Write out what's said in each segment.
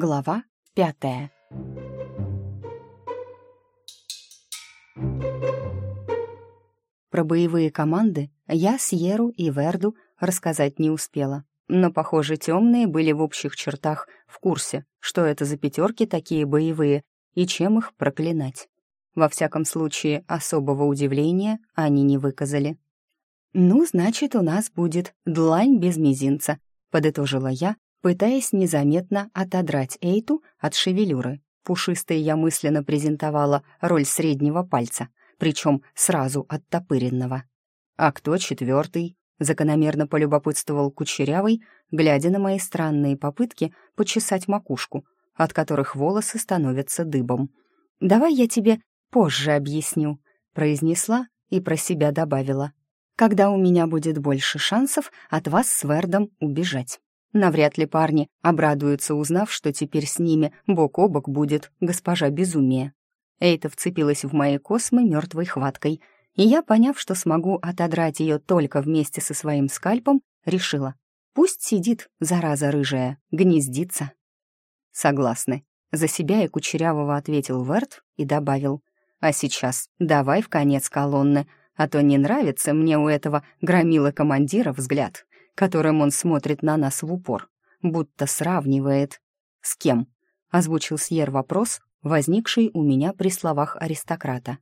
Глава пятая. Про боевые команды я Сьеру и Верду рассказать не успела. Но, похоже, темные были в общих чертах в курсе, что это за пятерки такие боевые и чем их проклинать. Во всяком случае, особого удивления они не выказали. «Ну, значит, у нас будет длань без мизинца», — подытожила я, пытаясь незаметно отодрать Эйту от шевелюры. Пушистой я мысленно презентовала роль среднего пальца, причем сразу оттопыренного. «А кто четвертый?» — закономерно полюбопытствовал Кучерявый, глядя на мои странные попытки почесать макушку, от которых волосы становятся дыбом. «Давай я тебе позже объясню», — произнесла и про себя добавила. «Когда у меня будет больше шансов от вас с Вердом убежать». Навряд ли парни обрадуются, узнав, что теперь с ними бок о бок будет госпожа Безумие. Эйта вцепилась в мои космы мертвой хваткой, и я, поняв, что смогу отодрать ее только вместе со своим скальпом, решила, пусть сидит, зараза рыжая, гнездится. Согласны. За себя и Кучерявого ответил Верт и добавил, а сейчас давай в конец колонны, а то не нравится мне у этого громила командира взгляд которым он смотрит на нас в упор, будто сравнивает. «С кем?» — озвучил Сьер вопрос, возникший у меня при словах аристократа.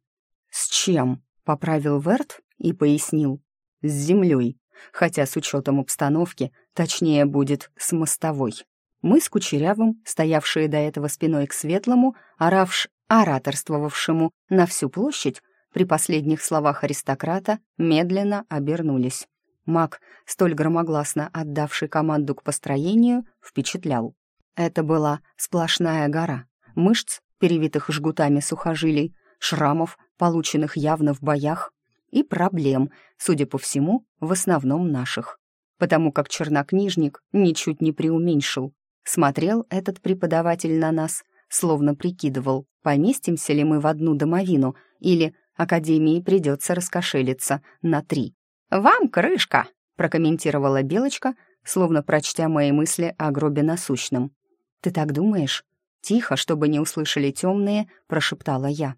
«С чем?» — поправил Верт и пояснил. «С землей, хотя с учетом обстановки, точнее будет с мостовой». Мы с Кучерявым, стоявшие до этого спиной к светлому, оравш, ораторствовавшему на всю площадь, при последних словах аристократа медленно обернулись. Маг, столь громогласно отдавший команду к построению, впечатлял. Это была сплошная гора мышц, перевитых жгутами сухожилий, шрамов, полученных явно в боях, и проблем, судя по всему, в основном наших. Потому как чернокнижник ничуть не преуменьшил. Смотрел этот преподаватель на нас, словно прикидывал, поместимся ли мы в одну домовину или Академии придется раскошелиться на три. «Вам крышка!» — прокомментировала Белочка, словно прочтя мои мысли о гробе насущном. «Ты так думаешь?» Тихо, чтобы не услышали темные, прошептала я.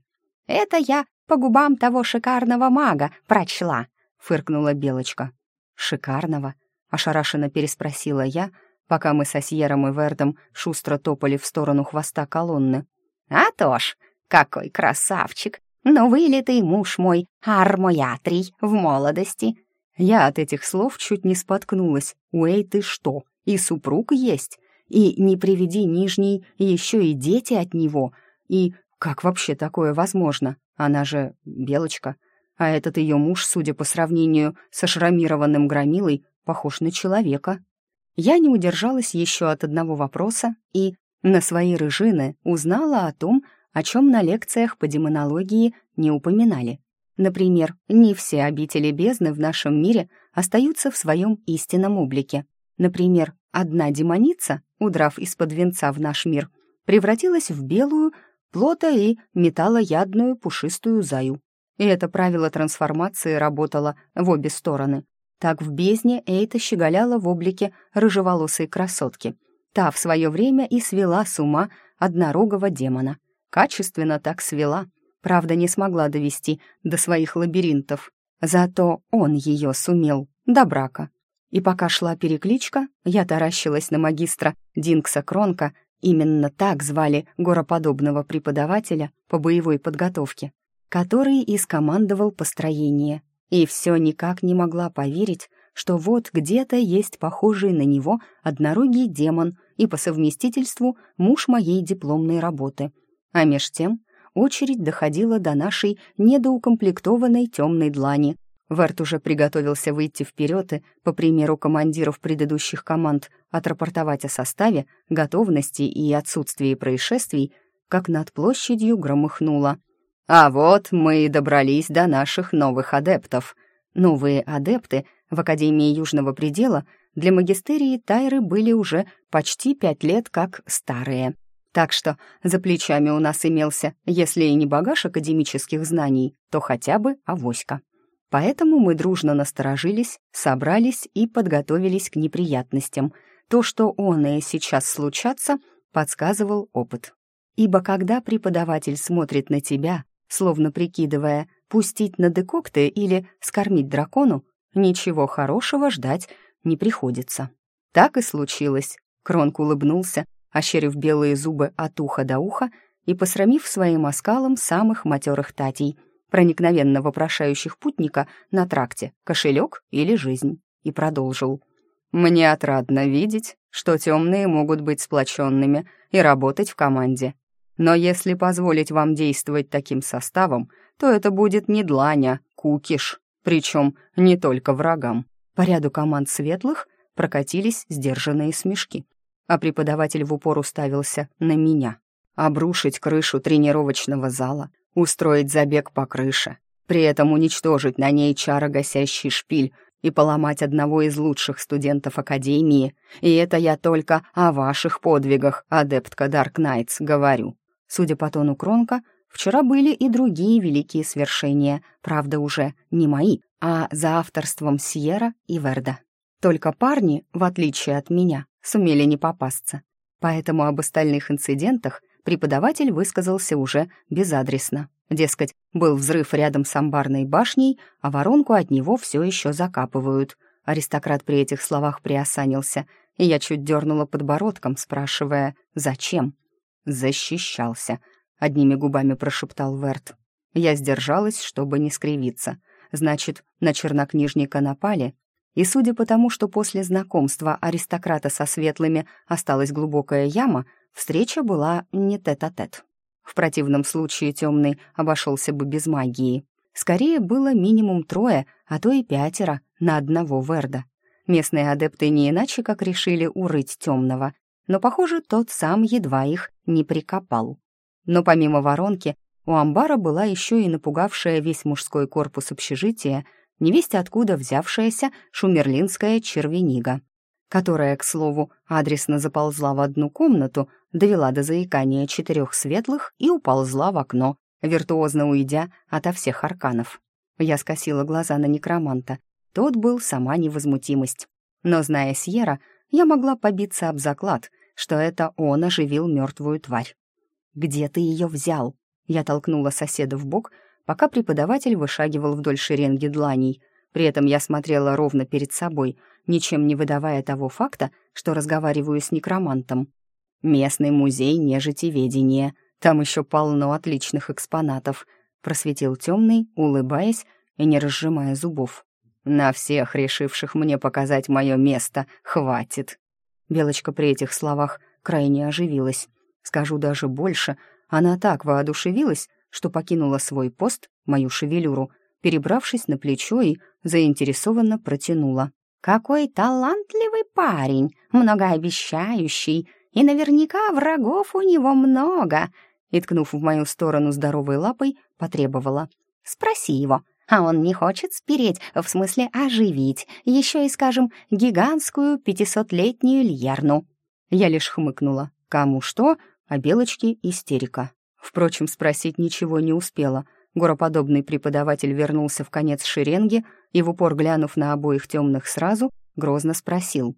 «Это я по губам того шикарного мага прочла», — фыркнула Белочка. «Шикарного?» — ошарашенно переспросила я, пока мы со Сьером и Вердом шустро топали в сторону хвоста колонны. «А то ж, какой красавчик! Но вылитый муж мой, армоятрий, в молодости». Я от этих слов чуть не споткнулась. «Уэй, ты что, и супруг есть? И не приведи нижний, еще и дети от него? И как вообще такое возможно? Она же белочка. А этот ее муж, судя по сравнению со шрамированным громилой, похож на человека». Я не удержалась еще от одного вопроса и на свои рыжины узнала о том, о чем на лекциях по демонологии не упоминали. Например, не все обители бездны в нашем мире остаются в своем истинном облике. Например, одна демоница, удрав из-под венца в наш мир, превратилась в белую, плото- и металлоядную пушистую заю. И это правило трансформации работало в обе стороны. Так в бездне Эйта щеголяла в облике рыжеволосой красотки. Та в свое время и свела с ума однорогого демона — Качественно так свела, правда, не смогла довести до своих лабиринтов. Зато он ее сумел до брака. И пока шла перекличка, я таращилась на магистра Динкса Кронка, именно так звали гороподобного преподавателя по боевой подготовке, который и скомандовал построение. И все никак не могла поверить, что вот где-то есть похожий на него однорогий демон и по совместительству муж моей дипломной работы — а меж тем очередь доходила до нашей недоукомплектованной темной длани. Верт уже приготовился выйти вперед и, по примеру командиров предыдущих команд, отрапортовать о составе, готовности и отсутствии происшествий, как над площадью громыхнуло. «А вот мы и добрались до наших новых адептов». Новые адепты в Академии Южного Предела для магистерии Тайры были уже почти пять лет как старые — так что за плечами у нас имелся, если и не багаж академических знаний, то хотя бы авоська. Поэтому мы дружно насторожились, собрались и подготовились к неприятностям. То, что он и сейчас случатся, подсказывал опыт. Ибо когда преподаватель смотрит на тебя, словно прикидывая, пустить на декокты или скормить дракону, ничего хорошего ждать не приходится. Так и случилось. Кронк улыбнулся, ощерив белые зубы от уха до уха и посрамив своим оскалом самых матерых татей, проникновенно вопрошающих путника на тракте кошелек или жизнь, и продолжил. «Мне отрадно видеть, что темные могут быть сплоченными и работать в команде. Но если позволить вам действовать таким составом, то это будет не дланя, кукиш, причем не только врагам. По ряду команд светлых прокатились сдержанные смешки, а преподаватель в упор уставился на меня. Обрушить крышу тренировочного зала, устроить забег по крыше, при этом уничтожить на ней чарогасящий шпиль и поломать одного из лучших студентов Академии, и это я только о ваших подвигах, адептка Дарк Найтс, говорю. Судя по тону Кронка, вчера были и другие великие свершения, правда, уже не мои, а за авторством Сьерра и Верда. Только парни, в отличие от меня, сумели не попасться. Поэтому об остальных инцидентах преподаватель высказался уже безадресно. Дескать, был взрыв рядом с амбарной башней, а воронку от него все еще закапывают. Аристократ при этих словах приосанился, и я чуть дернула подбородком, спрашивая «Зачем?». «Защищался», — одними губами прошептал Верт. Я сдержалась, чтобы не скривиться. Значит, на чернокнижника напали, и судя по тому, что после знакомства аристократа со светлыми осталась глубокая яма, встреча была не тет-а-тет. -тет. В противном случае темный обошелся бы без магии. Скорее было минимум трое, а то и пятеро на одного Верда. Местные адепты не иначе как решили урыть темного, но, похоже, тот сам едва их не прикопал. Но помимо воронки, у амбара была еще и напугавшая весь мужской корпус общежития, невесть откуда взявшаяся шумерлинская червенига которая, к слову, адресно заползла в одну комнату, довела до заикания четырех светлых и уползла в окно, виртуозно уйдя ото всех арканов. Я скосила глаза на некроманта. Тот был сама невозмутимость. Но, зная Сьера, я могла побиться об заклад, что это он оживил мертвую тварь. «Где ты ее взял?» Я толкнула соседа в бок, пока преподаватель вышагивал вдоль шеренги дланей. При этом я смотрела ровно перед собой — ничем не выдавая того факта, что разговариваю с некромантом. «Местный музей нежитеведения. Там еще полно отличных экспонатов», — просветил темный, улыбаясь и не разжимая зубов. «На всех, решивших мне показать мое место, хватит». Белочка при этих словах крайне оживилась. Скажу даже больше, она так воодушевилась, что покинула свой пост, мою шевелюру, перебравшись на плечо и заинтересованно протянула. Какой талантливый парень, многообещающий, и наверняка врагов у него много!» И, ткнув в мою сторону здоровой лапой, потребовала. «Спроси его, а он не хочет спереть, в смысле оживить, еще и, скажем, гигантскую пятисотлетнюю льерну». Я лишь хмыкнула. Кому что, а Белочке истерика. Впрочем, спросить ничего не успела — Гороподобный преподаватель вернулся в конец шеренги и, в упор глянув на обоих темных сразу, грозно спросил.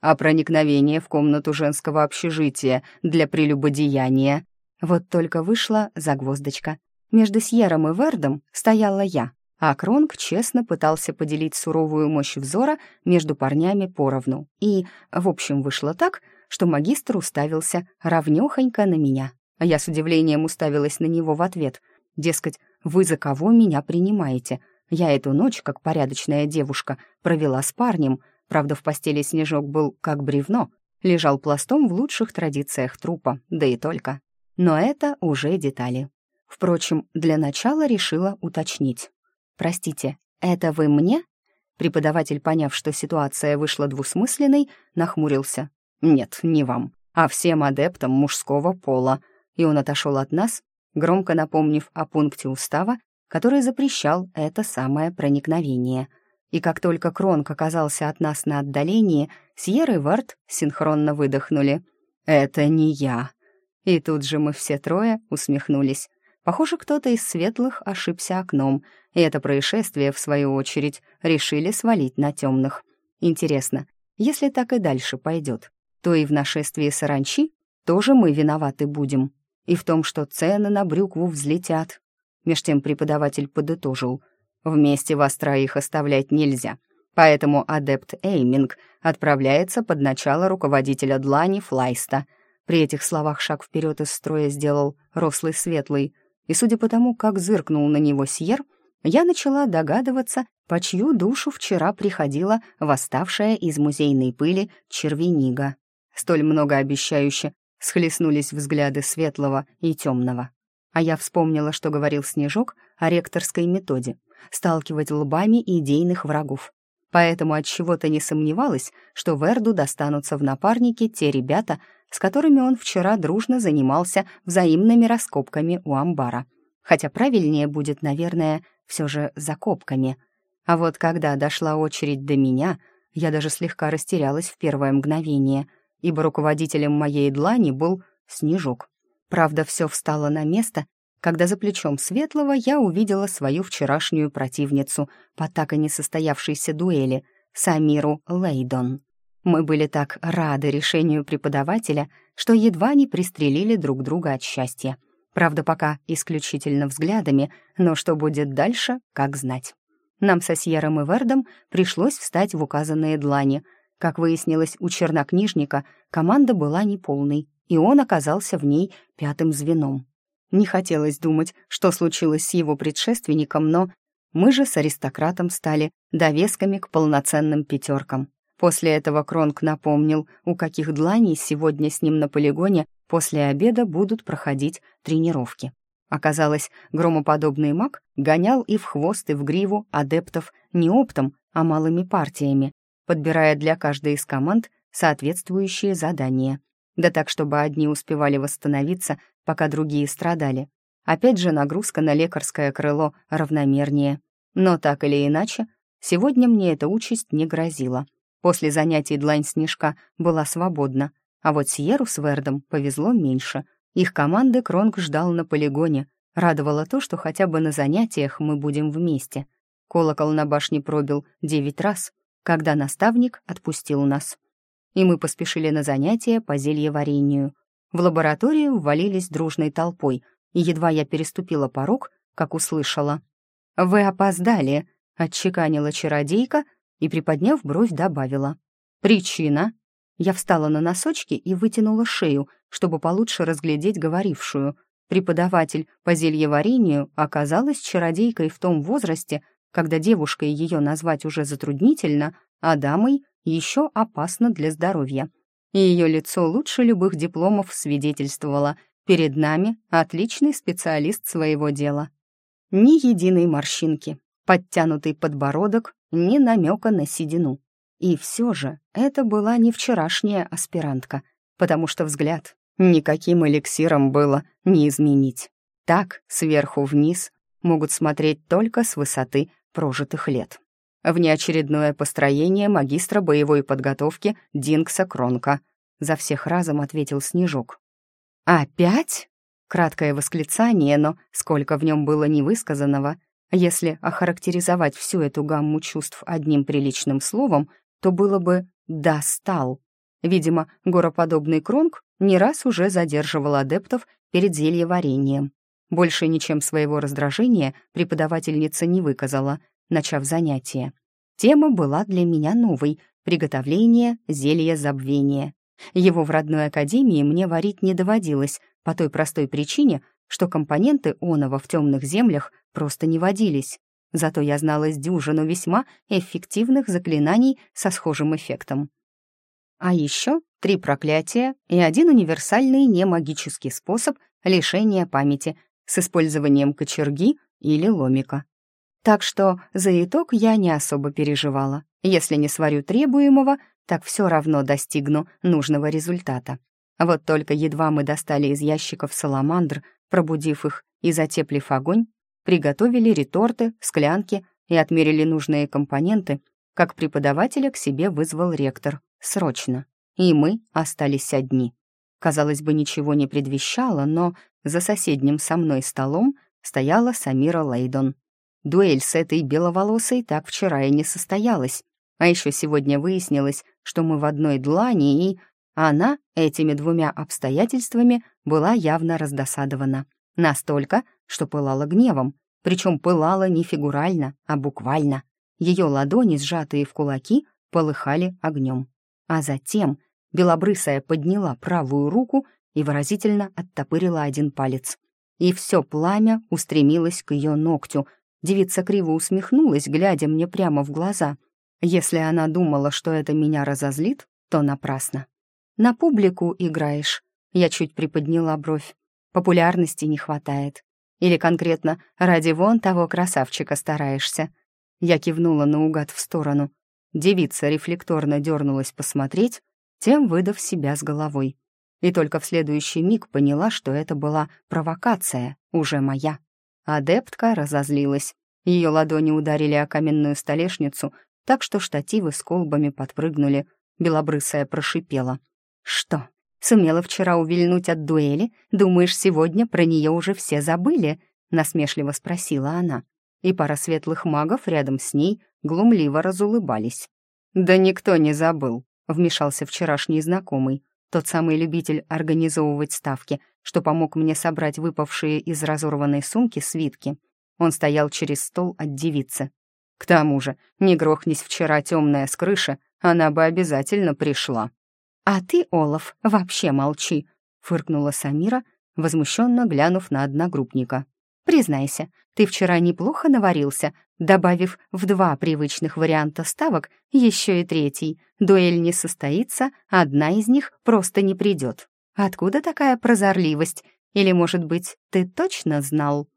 «А проникновение в комнату женского общежития для прелюбодеяния?» Вот только вышла загвоздочка. Между Сьером и Вердом стояла я, а Кронг честно пытался поделить суровую мощь взора между парнями поровну. И, в общем, вышло так, что магистр уставился равнёхонько на меня. А я с удивлением уставилась на него в ответ. Дескать, вы за кого меня принимаете? Я эту ночь, как порядочная девушка, провела с парнем. Правда, в постели Снежок был как бревно, лежал пластом в лучших традициях трупа, да и только. Но это уже детали. Впрочем, для начала решила уточнить. «Простите, это вы мне?» Преподаватель, поняв, что ситуация вышла двусмысленной, нахмурился. «Нет, не вам, а всем адептам мужского пола». И он отошел от нас, громко напомнив о пункте устава, который запрещал это самое проникновение. И как только Кронк оказался от нас на отдалении, Сьер и Варт синхронно выдохнули. «Это не я». И тут же мы все трое усмехнулись. Похоже, кто-то из светлых ошибся окном, и это происшествие, в свою очередь, решили свалить на темных. Интересно, если так и дальше пойдет, то и в нашествии саранчи тоже мы виноваты будем. И в том, что цены на брюкву взлетят. Меж тем преподаватель подытожил. Вместе вас троих оставлять нельзя. Поэтому адепт Эйминг отправляется под начало руководителя Длани Флайста. При этих словах шаг вперед из строя сделал рослый светлый, и судя по тому, как зыркнул на него Сьер, я начала догадываться, по чью душу вчера приходила восставшая из музейной пыли червенига. Столь многообещающе схлестнулись взгляды светлого и темного. А я вспомнила, что говорил Снежок о ректорской методе — сталкивать лбами идейных врагов. Поэтому от чего то не сомневалась, что Верду достанутся в напарники те ребята, с которыми он вчера дружно занимался взаимными раскопками у амбара. Хотя правильнее будет, наверное, все же закопками. А вот когда дошла очередь до меня, я даже слегка растерялась в первое мгновение, ибо руководителем моей длани был Снежок. Правда, все встало на место, когда за плечом Светлого я увидела свою вчерашнюю противницу по так и не состоявшейся дуэли, Самиру Лейдон. Мы были так рады решению преподавателя, что едва не пристрелили друг друга от счастья. Правда, пока исключительно взглядами, но что будет дальше, как знать. Нам со Сьером и Вердом пришлось встать в указанные длани. Как выяснилось у чернокнижника, команда была неполной, и он оказался в ней пятым звеном. Не хотелось думать, что случилось с его предшественником, но мы же с аристократом стали довесками к полноценным пятеркам. После этого Кронг напомнил, у каких дланей сегодня с ним на полигоне после обеда будут проходить тренировки. Оказалось, громоподобный маг гонял и в хвост, и в гриву адептов не оптом, а малыми партиями, подбирая для каждой из команд соответствующие задания. Да так, чтобы одни успевали восстановиться, пока другие страдали. Опять же, нагрузка на лекарское крыло равномернее. Но так или иначе, сегодня мне эта участь не грозила. После занятий длань снежка была свободна, а вот Сьеру с Вердом повезло меньше. Их команды Кронг ждал на полигоне. Радовало то, что хотя бы на занятиях мы будем вместе. Колокол на башне пробил девять раз, когда наставник отпустил нас. И мы поспешили на занятия по зельеварению. В лабораторию ввалились дружной толпой, и едва я переступила порог, как услышала. «Вы опоздали», — отчеканила чародейка и, приподняв бровь, добавила. «Причина?» Я встала на носочки и вытянула шею, чтобы получше разглядеть говорившую. Преподаватель по зельеварению оказалась чародейкой в том возрасте, когда девушкой ее назвать уже затруднительно, а дамой еще опасно для здоровья. И ее лицо лучше любых дипломов свидетельствовало. Перед нами отличный специалист своего дела. Ни единой морщинки, подтянутый подбородок, ни намека на седину. И все же это была не вчерашняя аспирантка, потому что взгляд никаким эликсиром было не изменить. Так, сверху вниз, могут смотреть только с высоты прожитых лет. Внеочередное построение магистра боевой подготовки Динкса Кронка. За всех разом ответил Снежок. «Опять?» Краткое восклицание, но сколько в нем было невысказанного, если охарактеризовать всю эту гамму чувств одним приличным словом, то было бы «достал». Видимо, гороподобный кронг не раз уже задерживал адептов перед зельеварением. Больше ничем своего раздражения преподавательница не выказала, начав занятие. Тема была для меня новой — приготовление зелья забвения. Его в родной академии мне варить не доводилось, по той простой причине, что компоненты оного в темных землях просто не водились. Зато я знала с дюжину весьма эффективных заклинаний со схожим эффектом. А еще три проклятия и один универсальный немагический способ лишения памяти с использованием кочерги или ломика. Так что за итог я не особо переживала. Если не сварю требуемого, так все равно достигну нужного результата. Вот только едва мы достали из ящиков саламандр, пробудив их и затеплив огонь, приготовили реторты, склянки и отмерили нужные компоненты, как преподавателя к себе вызвал ректор. Срочно. И мы остались одни. Казалось бы, ничего не предвещало, но за соседним со мной столом стояла Самира Лейдон. Дуэль с этой беловолосой так вчера и не состоялась. А еще сегодня выяснилось, что мы в одной длани и... Она этими двумя обстоятельствами была явно раздосадована. Настолько, что пылала гневом, причем пылала не фигурально, а буквально. Ее ладони, сжатые в кулаки, полыхали огнем. А затем белобрысая подняла правую руку и выразительно оттопырила один палец. И все пламя устремилось к ее ногтю. Девица криво усмехнулась, глядя мне прямо в глаза. Если она думала, что это меня разозлит, то напрасно. «На публику играешь?» Я чуть приподняла бровь. «Популярности не хватает. Или конкретно ради вон того красавчика стараешься?» Я кивнула наугад в сторону. Девица рефлекторно дернулась посмотреть, тем выдав себя с головой. И только в следующий миг поняла, что это была провокация, уже моя. Адептка разозлилась. Ее ладони ударили о каменную столешницу, так что штативы с колбами подпрыгнули. Белобрысая прошипела. «Что, сумела вчера увильнуть от дуэли? Думаешь, сегодня про нее уже все забыли?» — насмешливо спросила она и пара светлых магов рядом с ней глумливо разулыбались. «Да никто не забыл», — вмешался вчерашний знакомый, тот самый любитель организовывать ставки, что помог мне собрать выпавшие из разорванной сумки свитки. Он стоял через стол от девицы. «К тому же, не грохнись вчера темная с крыши, она бы обязательно пришла». «А ты, Олаф, вообще молчи», — фыркнула Самира, возмущенно глянув на одногруппника. Признайся, ты вчера неплохо наварился, добавив в два привычных варианта ставок еще и третий. Дуэль не состоится, одна из них просто не придет. Откуда такая прозорливость? Или, может быть, ты точно знал?»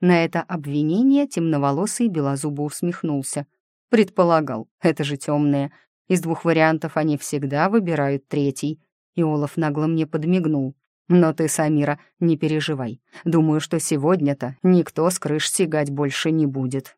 На это обвинение темноволосый белозубо усмехнулся. «Предполагал, это же темные. Из двух вариантов они всегда выбирают третий». И Олаф нагло мне подмигнул. Но ты, Самира, не переживай. Думаю, что сегодня-то никто с крыш сигать больше не будет».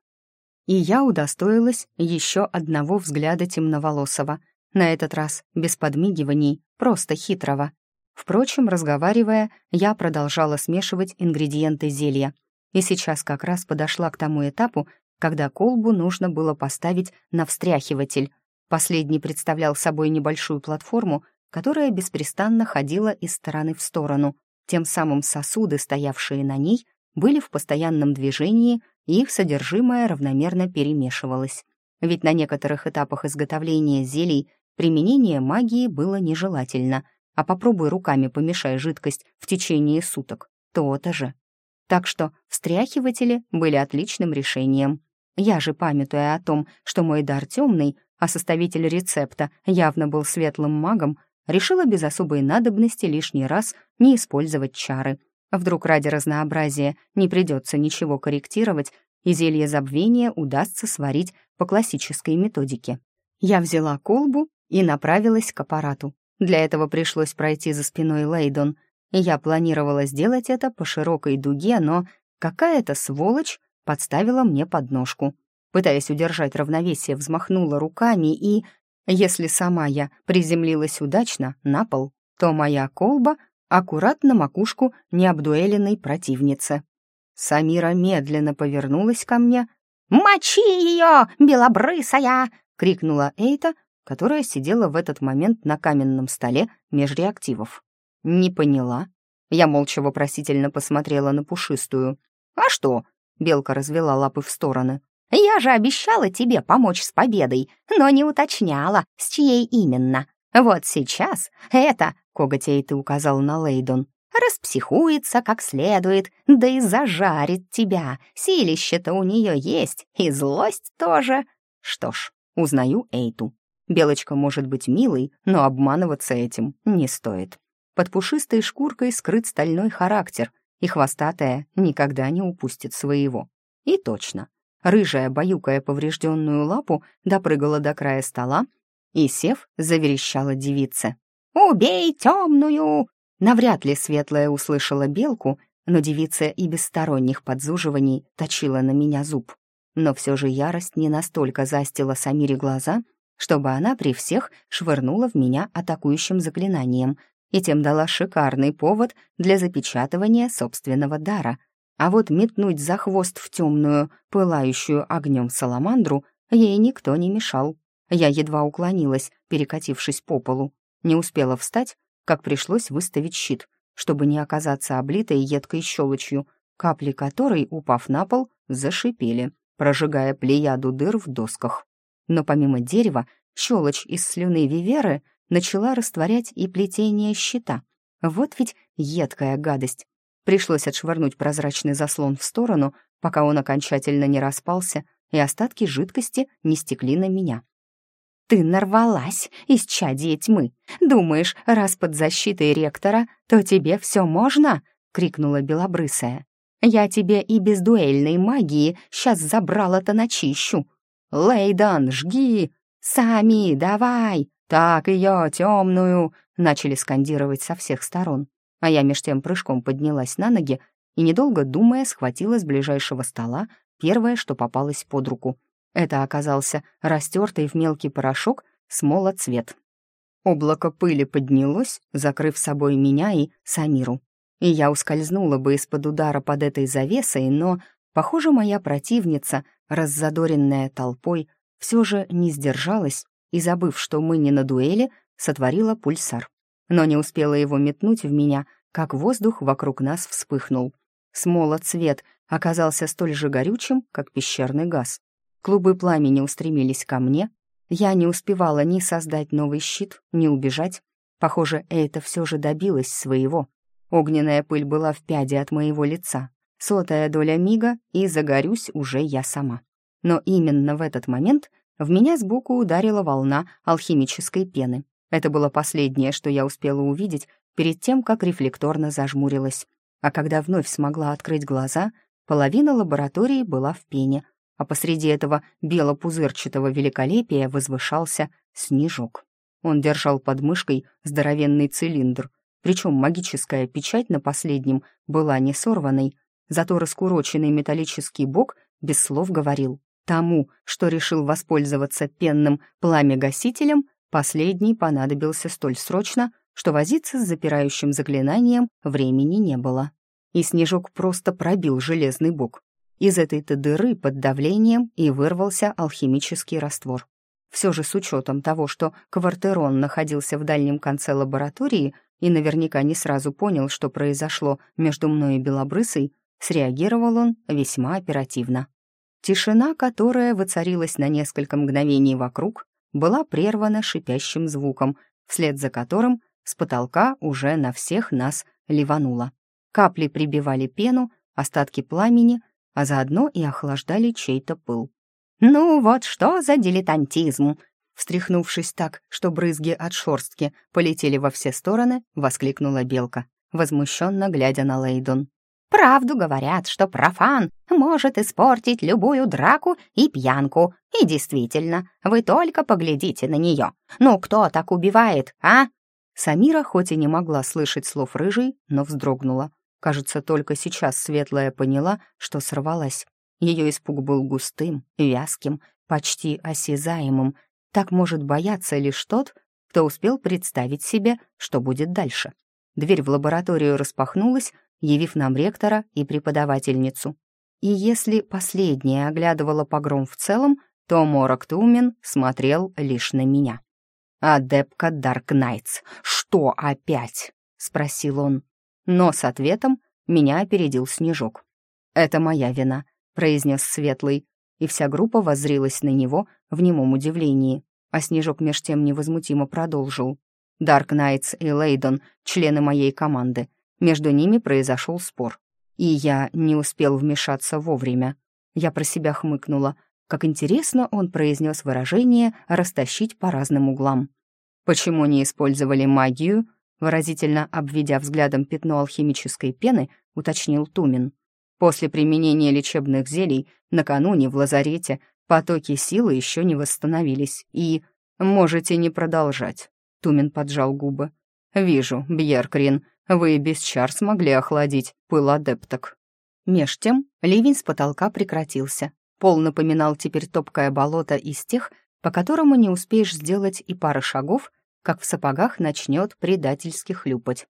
И я удостоилась еще одного взгляда темноволосого, на этот раз без подмигиваний, просто хитрого. Впрочем, разговаривая, я продолжала смешивать ингредиенты зелья. И сейчас как раз подошла к тому этапу, когда колбу нужно было поставить на встряхиватель. Последний представлял собой небольшую платформу, которая беспрестанно ходила из стороны в сторону. Тем самым сосуды, стоявшие на ней, были в постоянном движении, и их содержимое равномерно перемешивалось. Ведь на некоторых этапах изготовления зелий применение магии было нежелательно, а попробуй руками помешай жидкость в течение суток, то-то же. Так что встряхиватели были отличным решением. Я же, памятуя о том, что мой дар темный, а составитель рецепта явно был светлым магом, решила без особой надобности лишний раз не использовать чары. Вдруг ради разнообразия не придется ничего корректировать, и зелье забвения удастся сварить по классической методике. Я взяла колбу и направилась к аппарату. Для этого пришлось пройти за спиной Лейдон. Я планировала сделать это по широкой дуге, но какая-то сволочь подставила мне подножку. Пытаясь удержать равновесие, взмахнула руками и если сама я приземлилась удачно на пол, то моя колба аккуратно макушку необдуэленной противницы. Самира медленно повернулась ко мне. «Мочи ее, белобрысая!» — крикнула Эйта, которая сидела в этот момент на каменном столе меж реактивов. «Не поняла». Я молча вопросительно посмотрела на пушистую. «А что?» — белка развела лапы в стороны. Я же обещала тебе помочь с победой, но не уточняла, с чьей именно. Вот сейчас это, коготей ты указал на Лейдон, распсихуется как следует, да и зажарит тебя. Силище-то у нее есть, и злость тоже. Что ж, узнаю Эйту. Белочка может быть милой, но обманываться этим не стоит. Под пушистой шкуркой скрыт стальной характер, и хвостатая никогда не упустит своего. И точно, Рыжая, баюкая поврежденную лапу, допрыгала до края стола и, сев, заверещала девица. «Убей темную!» Навряд ли светлая услышала белку, но девица и без сторонних подзуживаний точила на меня зуб. Но все же ярость не настолько застила Самире глаза, чтобы она при всех швырнула в меня атакующим заклинанием и тем дала шикарный повод для запечатывания собственного дара, а вот метнуть за хвост в темную, пылающую огнем саламандру ей никто не мешал. Я едва уклонилась, перекатившись по полу. Не успела встать, как пришлось выставить щит, чтобы не оказаться облитой едкой щелочью, капли которой, упав на пол, зашипели, прожигая плеяду дыр в досках. Но помимо дерева, щелочь из слюны Виверы начала растворять и плетение щита. Вот ведь едкая гадость. Пришлось отшвырнуть прозрачный заслон в сторону, пока он окончательно не распался, и остатки жидкости не стекли на меня. «Ты нарвалась, из чади тьмы! Думаешь, раз под защитой ректора, то тебе все можно?» — крикнула белобрысая. «Я тебе и без дуэльной магии сейчас забрала-то начищу!» «Лейдан, жги!» «Сами, давай! Так ее, темную!» — начали скандировать со всех сторон. А я меж тем прыжком поднялась на ноги и, недолго думая, схватила с ближайшего стола первое, что попалось под руку. Это оказался растертый в мелкий порошок смолоцвет. Облако пыли поднялось, закрыв собой меня и Самиру. И я ускользнула бы из-под удара под этой завесой, но, похоже, моя противница, раззадоренная толпой, все же не сдержалась и, забыв, что мы не на дуэли, сотворила пульсар. Но не успела его метнуть в меня, как воздух вокруг нас вспыхнул. Смолоцвет оказался столь же горючим, как пещерный газ. Клубы пламени устремились ко мне. Я не успевала ни создать новый щит, ни убежать. Похоже, Эйта все же добилась своего. Огненная пыль была в пяде от моего лица. Сотая доля мига, и загорюсь уже я сама. Но именно в этот момент в меня сбоку ударила волна алхимической пены. Это было последнее, что я успела увидеть перед тем, как рефлекторно зажмурилась. А когда вновь смогла открыть глаза, половина лаборатории была в пене, а посреди этого белопузырчатого великолепия возвышался снежок. Он держал под мышкой здоровенный цилиндр, причем магическая печать на последнем была не сорванной, зато раскуроченный металлический бок без слов говорил Тому, что решил воспользоваться пенным пламя-гасителем, последний понадобился столь срочно, что возиться с запирающим заклинанием времени не было. И снежок просто пробил железный бок. Из этой-то дыры под давлением и вырвался алхимический раствор. Все же с учетом того, что Квартерон находился в дальнем конце лаборатории и наверняка не сразу понял, что произошло между мной и Белобрысой, среагировал он весьма оперативно. Тишина, которая воцарилась на несколько мгновений вокруг, была прервана шипящим звуком, вслед за которым с потолка уже на всех нас ливануло. Капли прибивали пену, остатки пламени, а заодно и охлаждали чей-то пыл. «Ну вот что за дилетантизм!» Встряхнувшись так, что брызги от шорстки полетели во все стороны, воскликнула белка, возмущенно глядя на Лейдон. Правду говорят, что профан может испортить любую драку и пьянку. И действительно, вы только поглядите на нее. Ну, кто так убивает, а?» Самира хоть и не могла слышать слов рыжей, но вздрогнула. Кажется, только сейчас Светлая поняла, что сорвалась. Ее испуг был густым, вязким, почти осязаемым. Так может бояться лишь тот, кто успел представить себе, что будет дальше. Дверь в лабораторию распахнулась, явив нам ректора и преподавательницу. И если последняя оглядывала погром в целом, то Морок Тумен смотрел лишь на меня. «Адепка Дарк Найтс, что опять?» — спросил он. Но с ответом меня опередил Снежок. «Это моя вина», — произнес Светлый, и вся группа воззрилась на него в немом удивлении, а Снежок меж тем невозмутимо продолжил. «Дарк Найтс и Лейдон — члены моей команды. Между ними произошел спор. И я не успел вмешаться вовремя. Я про себя хмыкнула. Как интересно он произнес выражение «растащить по разным углам». «Почему не использовали магию?» Выразительно обведя взглядом пятно алхимической пены, уточнил Тумин. После применения лечебных зелий накануне в лазарете потоки силы еще не восстановились, и... «Можете не продолжать», — Тумин поджал губы. «Вижу, Бьеркрин, вы без чар смогли охладить пыл адепток». Меж тем ливень с потолка прекратился. Пол напоминал теперь топкое болото из тех, по которому не успеешь сделать и пары шагов, как в сапогах начнет предательски хлюпать.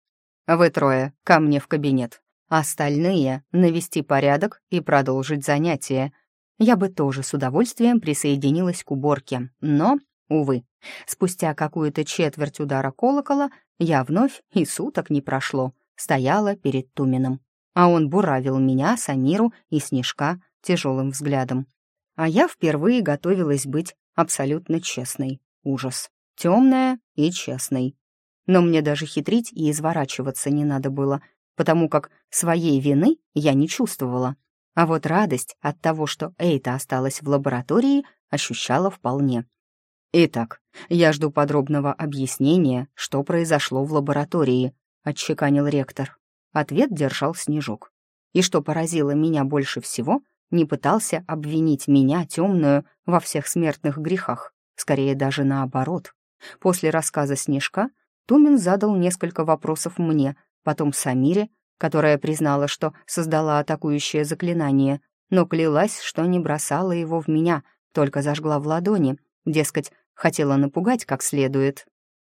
«Вы трое, ко мне в кабинет. Остальные — навести порядок и продолжить занятия. Я бы тоже с удовольствием присоединилась к уборке, но, увы, Спустя какую-то четверть удара колокола я вновь, и суток не прошло, стояла перед Тумином. А он буравил меня, Самиру и Снежка тяжелым взглядом. А я впервые готовилась быть абсолютно честной. Ужас. Темная и честной. Но мне даже хитрить и изворачиваться не надо было, потому как своей вины я не чувствовала. А вот радость от того, что Эйта осталась в лаборатории, ощущала вполне. «Итак, я жду подробного объяснения, что произошло в лаборатории», — отчеканил ректор. Ответ держал Снежок. И что поразило меня больше всего, не пытался обвинить меня, темную, во всех смертных грехах, скорее даже наоборот. После рассказа Снежка Тумин задал несколько вопросов мне, потом Самире, которая признала, что создала атакующее заклинание, но клялась, что не бросала его в меня, только зажгла в ладони, дескать, хотела напугать как следует.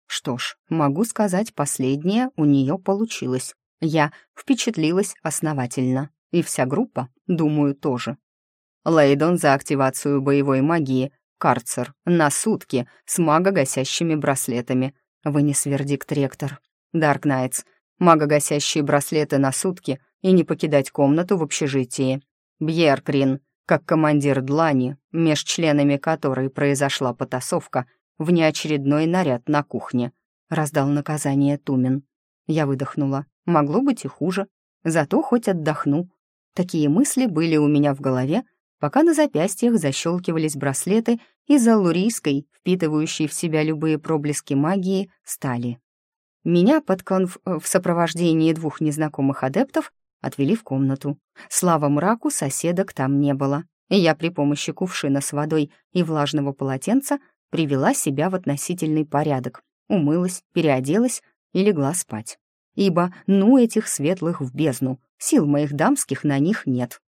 Что ж, могу сказать, последнее у нее получилось. Я впечатлилась основательно, и вся группа, думаю, тоже. Лейдон за активацию боевой магии, карцер, на сутки с магогасящими браслетами, вынес вердикт ректор. Дарк Найтс, магогасящие браслеты на сутки и не покидать комнату в общежитии. Бьеркрин, как командир Длани, меж членами которой произошла потасовка, внеочередной наряд на кухне. Раздал наказание Тумин. Я выдохнула. Могло быть и хуже. Зато хоть отдохну. Такие мысли были у меня в голове, пока на запястьях защелкивались браслеты из аллурийской, впитывающей в себя любые проблески магии, стали. Меня под конф... в сопровождении двух незнакомых адептов отвели в комнату. Слава мраку, соседок там не было, и я при помощи кувшина с водой и влажного полотенца привела себя в относительный порядок, умылась, переоделась и легла спать. Ибо, ну, этих светлых в бездну, сил моих дамских на них нет.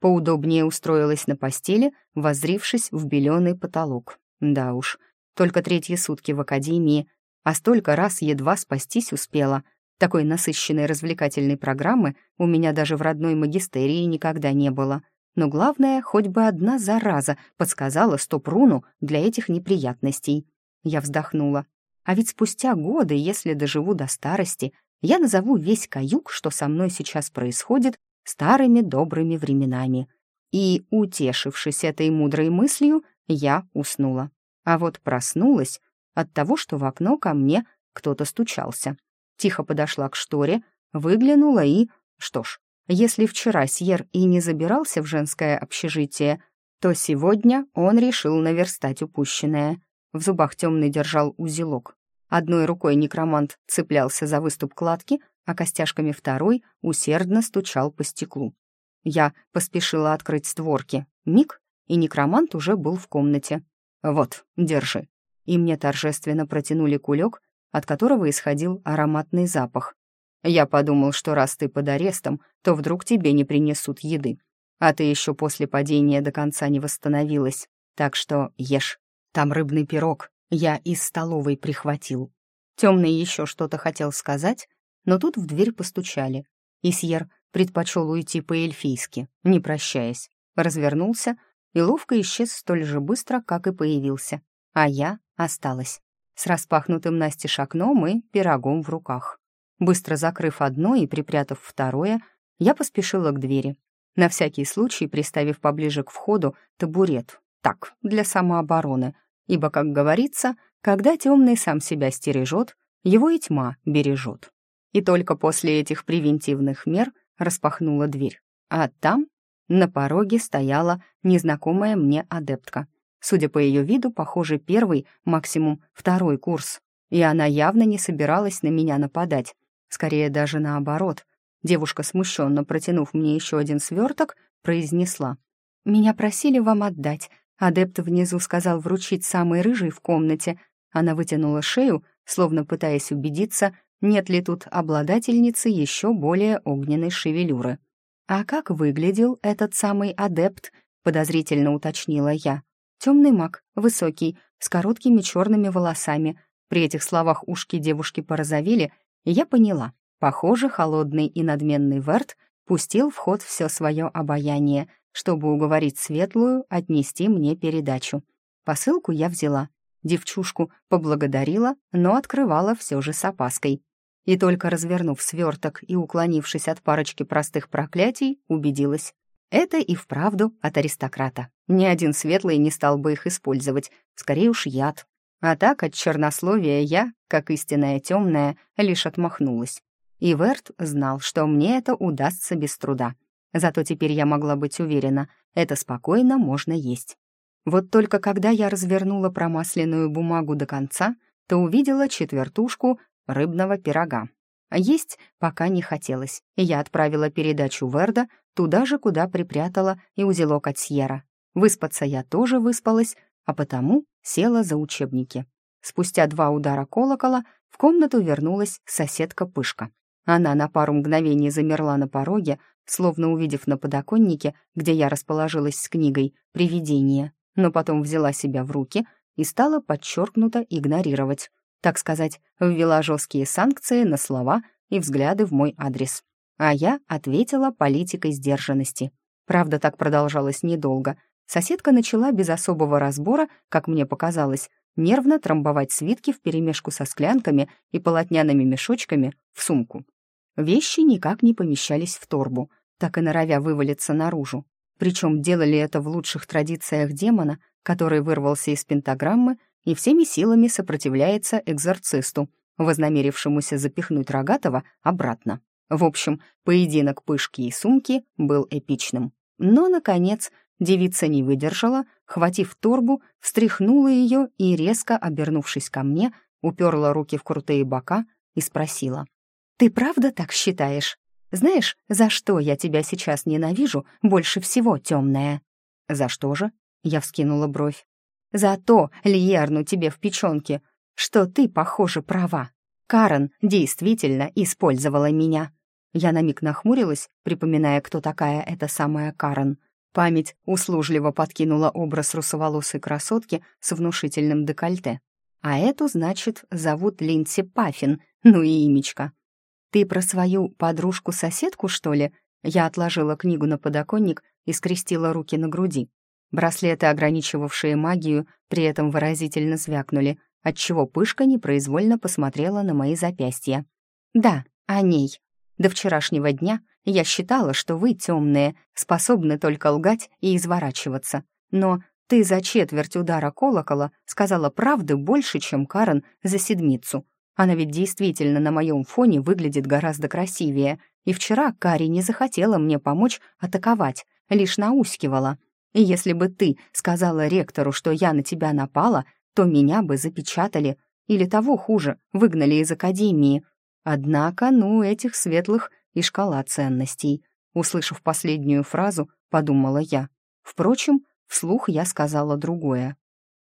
Поудобнее устроилась на постели, воззрившись в беленый потолок. Да уж, только третьи сутки в академии, а столько раз едва спастись успела — такой насыщенной развлекательной программы у меня даже в родной магистерии никогда не было. Но главное, хоть бы одна зараза подсказала стоп-руну для этих неприятностей. Я вздохнула. А ведь спустя годы, если доживу до старости, я назову весь каюк, что со мной сейчас происходит, старыми добрыми временами. И, утешившись этой мудрой мыслью, я уснула. А вот проснулась от того, что в окно ко мне кто-то стучался. Тихо подошла к шторе, выглянула и... Что ж, если вчера Сьер и не забирался в женское общежитие, то сегодня он решил наверстать упущенное. В зубах темный держал узелок. Одной рукой некромант цеплялся за выступ кладки, а костяшками второй усердно стучал по стеклу. Я поспешила открыть створки. Миг, и некромант уже был в комнате. «Вот, держи». И мне торжественно протянули кулек от которого исходил ароматный запах. Я подумал, что раз ты под арестом, то вдруг тебе не принесут еды. А ты еще после падения до конца не восстановилась. Так что ешь. Там рыбный пирог. Я из столовой прихватил. Темный еще что-то хотел сказать, но тут в дверь постучали. Исьер предпочел уйти по-эльфийски, не прощаясь. Развернулся и ловко исчез столь же быстро, как и появился. А я осталась с распахнутым настежь окном и пирогом в руках. Быстро закрыв одно и припрятав второе, я поспешила к двери, на всякий случай приставив поближе к входу табурет, так, для самообороны, ибо, как говорится, когда темный сам себя стережет, его и тьма бережет. И только после этих превентивных мер распахнула дверь, а там на пороге стояла незнакомая мне адептка Судя по ее виду, похоже, первый, максимум второй курс. И она явно не собиралась на меня нападать. Скорее даже наоборот. Девушка, смущенно протянув мне еще один сверток, произнесла. «Меня просили вам отдать. Адепт внизу сказал вручить самый рыжий в комнате». Она вытянула шею, словно пытаясь убедиться, нет ли тут обладательницы еще более огненной шевелюры. «А как выглядел этот самый адепт?» — подозрительно уточнила я. Темный маг, высокий, с короткими черными волосами. При этих словах ушки девушки порозовели, и я поняла. Похоже, холодный и надменный Верт пустил в ход все свое обаяние, чтобы уговорить Светлую отнести мне передачу. Посылку я взяла. девчушку поблагодарила, но открывала все же с опаской. И только развернув сверток и уклонившись от парочки простых проклятий, убедилась. Это и вправду от аристократа. Ни один светлый не стал бы их использовать, скорее уж яд. А так от чернословия я, как истинная темная, лишь отмахнулась. И Верт знал, что мне это удастся без труда. Зато теперь я могла быть уверена, это спокойно можно есть. Вот только когда я развернула промасленную бумагу до конца, то увидела четвертушку рыбного пирога. Есть пока не хотелось, и я отправила передачу Верда туда же, куда припрятала и узелок от Сьерра. Выспаться я тоже выспалась, а потому села за учебники. Спустя два удара колокола в комнату вернулась соседка Пышка. Она на пару мгновений замерла на пороге, словно увидев на подоконнике, где я расположилась с книгой, привидение, но потом взяла себя в руки и стала подчеркнуто игнорировать. Так сказать, ввела жесткие санкции на слова и взгляды в мой адрес. А я ответила политикой сдержанности. Правда, так продолжалось недолго. Соседка начала без особого разбора, как мне показалось, нервно трамбовать свитки вперемешку со склянками и полотняными мешочками в сумку. Вещи никак не помещались в торбу, так и норовя вывалиться наружу. Причем делали это в лучших традициях демона, который вырвался из пентаграммы и всеми силами сопротивляется экзорцисту, вознамерившемуся запихнуть Рогатого обратно. В общем, поединок пышки и сумки был эпичным. Но, наконец, девица не выдержала, хватив торбу, встряхнула ее и, резко обернувшись ко мне, уперла руки в крутые бока и спросила. «Ты правда так считаешь? Знаешь, за что я тебя сейчас ненавижу больше всего, темная?» «За что же?» — я вскинула бровь. «За то, Льерну тебе в печенке, что ты, похоже, права. Карен действительно использовала меня». Я на миг нахмурилась, припоминая, кто такая эта самая Карен. Память услужливо подкинула образ русоволосой красотки с внушительным декольте. А эту, значит, зовут Линдси Паффин, ну и имечка. «Ты про свою подружку-соседку, что ли?» Я отложила книгу на подоконник и скрестила руки на груди. Браслеты, ограничивавшие магию, при этом выразительно звякнули, отчего пышка непроизвольно посмотрела на мои запястья. «Да, о ней. До вчерашнего дня я считала, что вы, темные, способны только лгать и изворачиваться. Но ты за четверть удара колокола сказала правды больше, чем Карен за седмицу. Она ведь действительно на моем фоне выглядит гораздо красивее. И вчера Кари не захотела мне помочь атаковать, лишь наускивала. И если бы ты сказала ректору, что я на тебя напала, то меня бы запечатали. Или того хуже, выгнали из академии. Однако, ну, этих светлых и шкала ценностей. Услышав последнюю фразу, подумала я. Впрочем, вслух я сказала другое.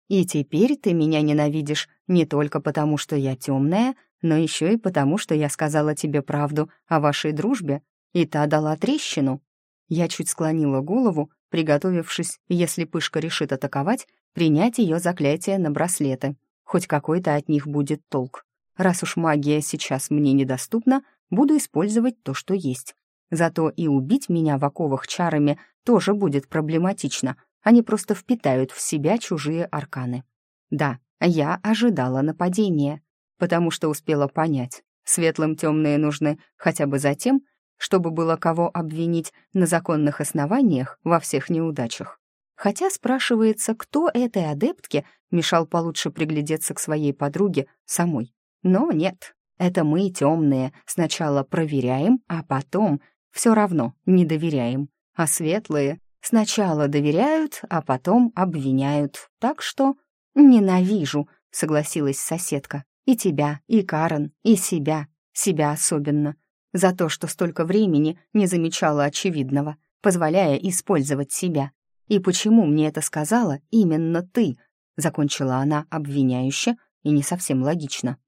И теперь ты меня ненавидишь не только потому, что я темная, но еще и потому, что я сказала тебе правду о вашей дружбе, и та дала трещину. Я чуть склонила голову, приготовившись, если пышка решит атаковать, принять ее заклятие на браслеты. Хоть какой-то от них будет толк. Раз уж магия сейчас мне недоступна, буду использовать то, что есть. Зато и убить меня в оковах чарами тоже будет проблематично, они просто впитают в себя чужие арканы. Да, я ожидала нападения, потому что успела понять, светлым темные нужны хотя бы за тем, чтобы было кого обвинить на законных основаниях во всех неудачах. Хотя спрашивается, кто этой адептке мешал получше приглядеться к своей подруге самой. Но нет, это мы, темные, сначала проверяем, а потом все равно не доверяем. А светлые Сначала доверяют, а потом обвиняют. Так что ненавижу, согласилась соседка. И тебя, и Карен, и себя, себя особенно. За то, что столько времени не замечала очевидного, позволяя использовать себя. И почему мне это сказала именно ты? Закончила она обвиняюще и не совсем логично.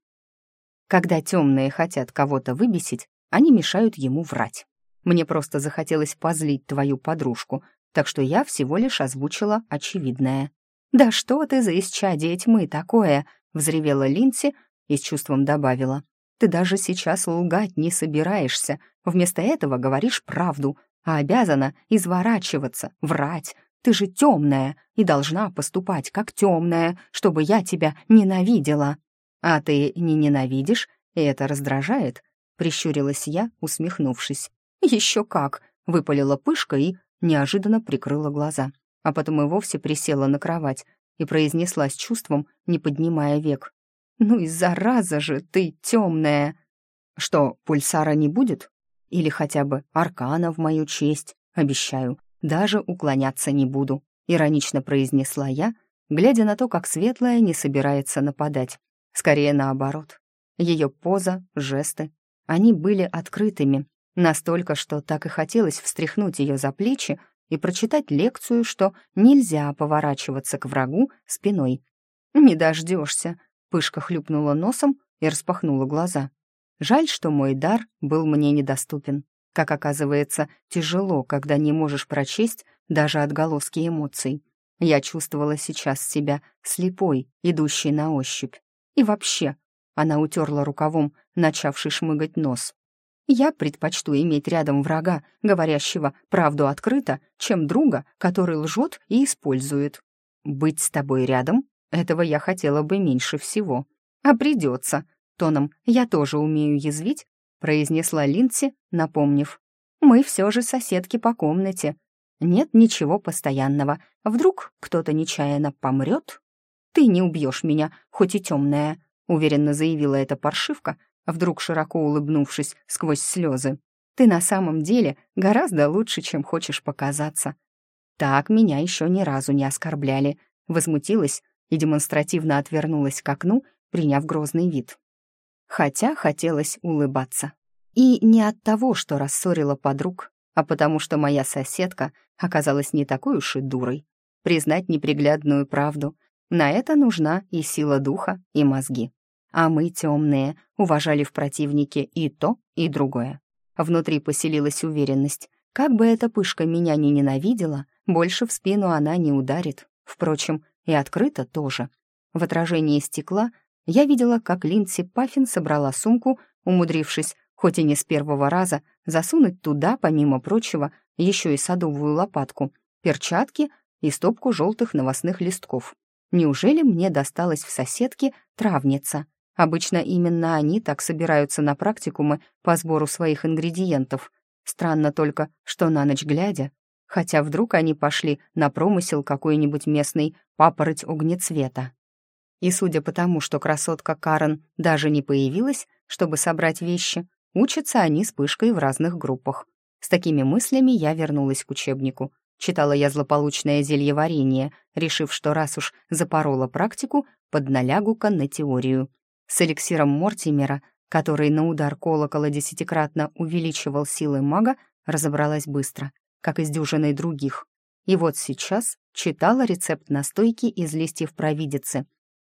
Когда темные хотят кого-то выбесить, они мешают ему врать. Мне просто захотелось позлить твою подружку, так что я всего лишь озвучила очевидное. «Да что ты за исчадие тьмы такое?» — взревела Линси и с чувством добавила. «Ты даже сейчас лгать не собираешься, вместо этого говоришь правду, а обязана изворачиваться, врать. Ты же темная и должна поступать как темная, чтобы я тебя ненавидела. А ты не ненавидишь, и это раздражает?» — прищурилась я, усмехнувшись. «Еще как!» — выпалила пышка и неожиданно прикрыла глаза, а потом и вовсе присела на кровать и произнесла с чувством, не поднимая век. «Ну и зараза же ты темная!» «Что, пульсара не будет? Или хотя бы аркана в мою честь? Обещаю, даже уклоняться не буду», — иронично произнесла я, глядя на то, как светлая не собирается нападать. Скорее наоборот. Ее поза, жесты, они были открытыми, настолько, что так и хотелось встряхнуть ее за плечи и прочитать лекцию, что нельзя поворачиваться к врагу спиной. «Не дождешься», — Пышка хлюпнула носом и распахнула глаза. Жаль, что мой дар был мне недоступен. Как оказывается, тяжело, когда не можешь прочесть даже отголоски эмоций. Я чувствовала сейчас себя слепой, идущей на ощупь. И вообще, она утерла рукавом, начавший шмыгать нос. Я предпочту иметь рядом врага, говорящего правду открыто, чем друга, который лжет и использует. Быть с тобой рядом — этого я хотела бы меньше всего. А придется. Тоном «я тоже умею язвить», произнесла Линдси, напомнив. «Мы все же соседки по комнате. Нет ничего постоянного. Вдруг кто-то нечаянно помрет? Ты не убьешь меня, хоть и темная», уверенно заявила эта паршивка, вдруг широко улыбнувшись сквозь слезы. «Ты на самом деле гораздо лучше, чем хочешь показаться». Так меня еще ни разу не оскорбляли. Возмутилась и демонстративно отвернулась к окну, приняв грозный вид. Хотя хотелось улыбаться. И не от того, что рассорила подруг, а потому что моя соседка оказалась не такой уж и дурой. Признать неприглядную правду — на это нужна и сила духа, и мозги. А мы, темные, уважали в противнике и то, и другое. Внутри поселилась уверенность. Как бы эта пышка меня не ненавидела, больше в спину она не ударит. Впрочем, и открыто тоже. В отражении стекла я видела, как Линдси Паффин собрала сумку, умудрившись, хоть и не с первого раза, засунуть туда, помимо прочего, еще и садовую лопатку, перчатки и стопку желтых новостных листков. Неужели мне досталась в соседке травница? Обычно именно они так собираются на практикумы по сбору своих ингредиентов. Странно только, что на ночь глядя, хотя вдруг они пошли на промысел какой-нибудь местный папороть огнецвета. И судя по тому, что красотка Карен даже не появилась, чтобы собрать вещи, учатся они с пышкой в разных группах. С такими мыслями я вернулась к учебнику. Читала я злополучное зельеварение, решив, что раз уж запорола практику, подналягу-ка на теорию с эликсиром Мортимера, который на удар колокола десятикратно увеличивал силы мага, разобралась быстро, как и с дюжиной других. И вот сейчас читала рецепт настойки из листьев провидицы,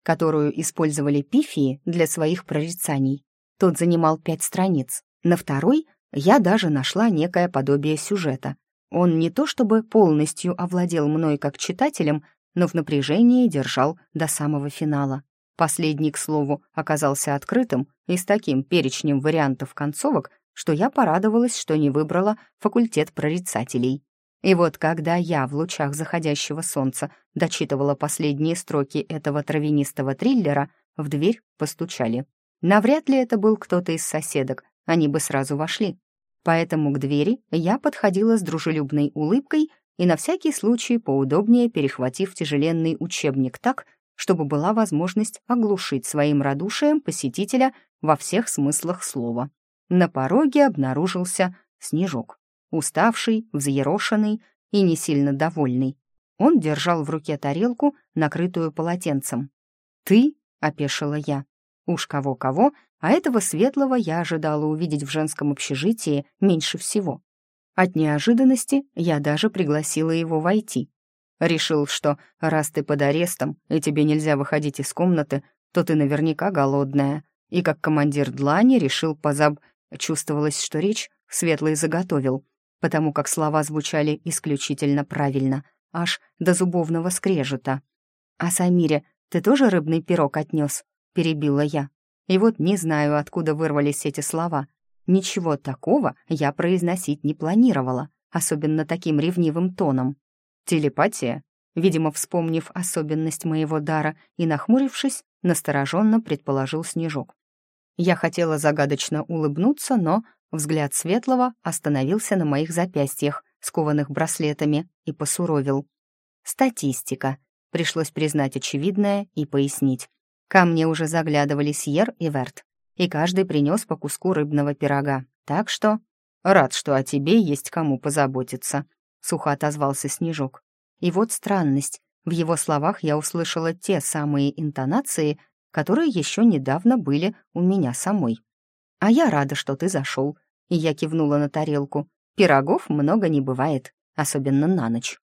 которую использовали пифии для своих прорицаний. Тот занимал пять страниц. На второй я даже нашла некое подобие сюжета. Он не то чтобы полностью овладел мной как читателем, но в напряжении держал до самого финала. Последний, к слову, оказался открытым и с таким перечнем вариантов концовок, что я порадовалась, что не выбрала факультет прорицателей. И вот когда я в лучах заходящего солнца дочитывала последние строки этого травянистого триллера, в дверь постучали. Навряд ли это был кто-то из соседок, они бы сразу вошли. Поэтому к двери я подходила с дружелюбной улыбкой и на всякий случай поудобнее перехватив тяжеленный учебник так, чтобы была возможность оглушить своим радушием посетителя во всех смыслах слова. На пороге обнаружился Снежок, уставший, взъерошенный и не сильно довольный. Он держал в руке тарелку, накрытую полотенцем. «Ты?» — опешила я. Уж кого-кого, а этого светлого я ожидала увидеть в женском общежитии меньше всего. От неожиданности я даже пригласила его войти, Решил, что раз ты под арестом и тебе нельзя выходить из комнаты, то ты наверняка голодная. И как командир длани решил позаб... Чувствовалось, что речь Светлый заготовил, потому как слова звучали исключительно правильно, аж до зубовного скрежета. «А Самире, ты тоже рыбный пирог отнес?» — перебила я. И вот не знаю, откуда вырвались эти слова. Ничего такого я произносить не планировала, особенно таким ревнивым тоном. Телепатия? Видимо, вспомнив особенность моего дара и нахмурившись, настороженно предположил Снежок. Я хотела загадочно улыбнуться, но взгляд Светлого остановился на моих запястьях, скованных браслетами, и посуровил. «Статистика», — пришлось признать очевидное и пояснить. Ко мне уже заглядывали Сьер и Верт, и каждый принес по куску рыбного пирога, так что... «Рад, что о тебе есть кому позаботиться», — сухо отозвался Снежок. И вот странность. В его словах я услышала те самые интонации, которые еще недавно были у меня самой. «А я рада, что ты зашел», — и я кивнула на тарелку. «Пирогов много не бывает, особенно на ночь».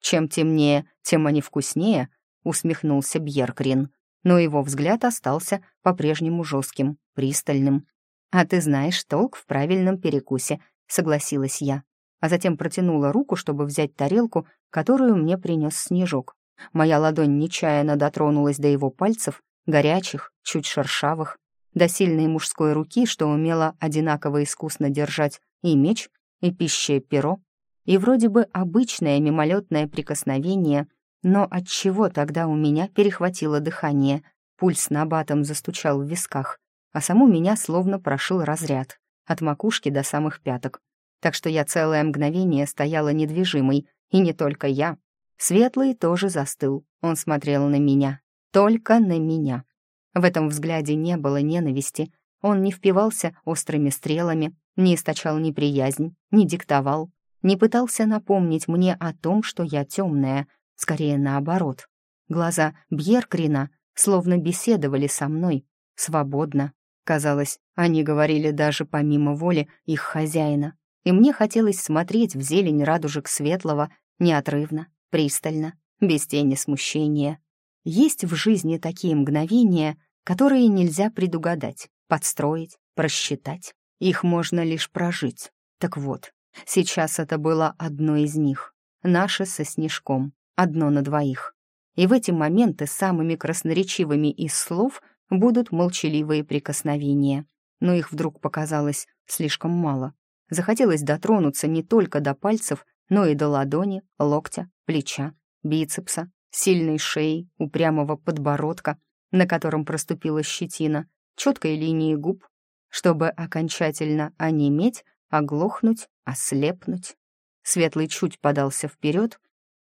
«Чем темнее, тем они вкуснее», — усмехнулся Бьеркрин. Но его взгляд остался по-прежнему жестким, пристальным. «А ты знаешь толк в правильном перекусе», — согласилась я. А затем протянула руку, чтобы взять тарелку, которую мне принес снежок. Моя ладонь нечаянно дотронулась до его пальцев, горячих, чуть шершавых, до сильной мужской руки, что умела одинаково искусно держать и меч, и пищее перо, и вроде бы обычное мимолетное прикосновение, но от чего тогда у меня перехватило дыхание, пульс на батом застучал в висках, а саму меня словно прошил разряд, от макушки до самых пяток. Так что я целое мгновение стояла недвижимой, и не только я. Светлый тоже застыл, он смотрел на меня, только на меня. В этом взгляде не было ненависти, он не впивался острыми стрелами, не источал неприязнь, не диктовал, не пытался напомнить мне о том, что я темная, скорее наоборот. Глаза Бьеркрина словно беседовали со мной, свободно. Казалось, они говорили даже помимо воли их хозяина, и мне хотелось смотреть в зелень радужек светлого неотрывно, пристально, без тени смущения. Есть в жизни такие мгновения, которые нельзя предугадать, подстроить, просчитать. Их можно лишь прожить. Так вот, сейчас это было одно из них. Наше со Снежком, одно на двоих. И в эти моменты самыми красноречивыми из слов будут молчаливые прикосновения. Но их вдруг показалось слишком мало. Захотелось дотронуться не только до пальцев, но и до ладони, локтя, плеча, бицепса, сильной шеи, упрямого подбородка, на котором проступила щетина, четкой линии губ, чтобы окончательно онеметь, оглохнуть, ослепнуть. Светлый чуть подался вперед,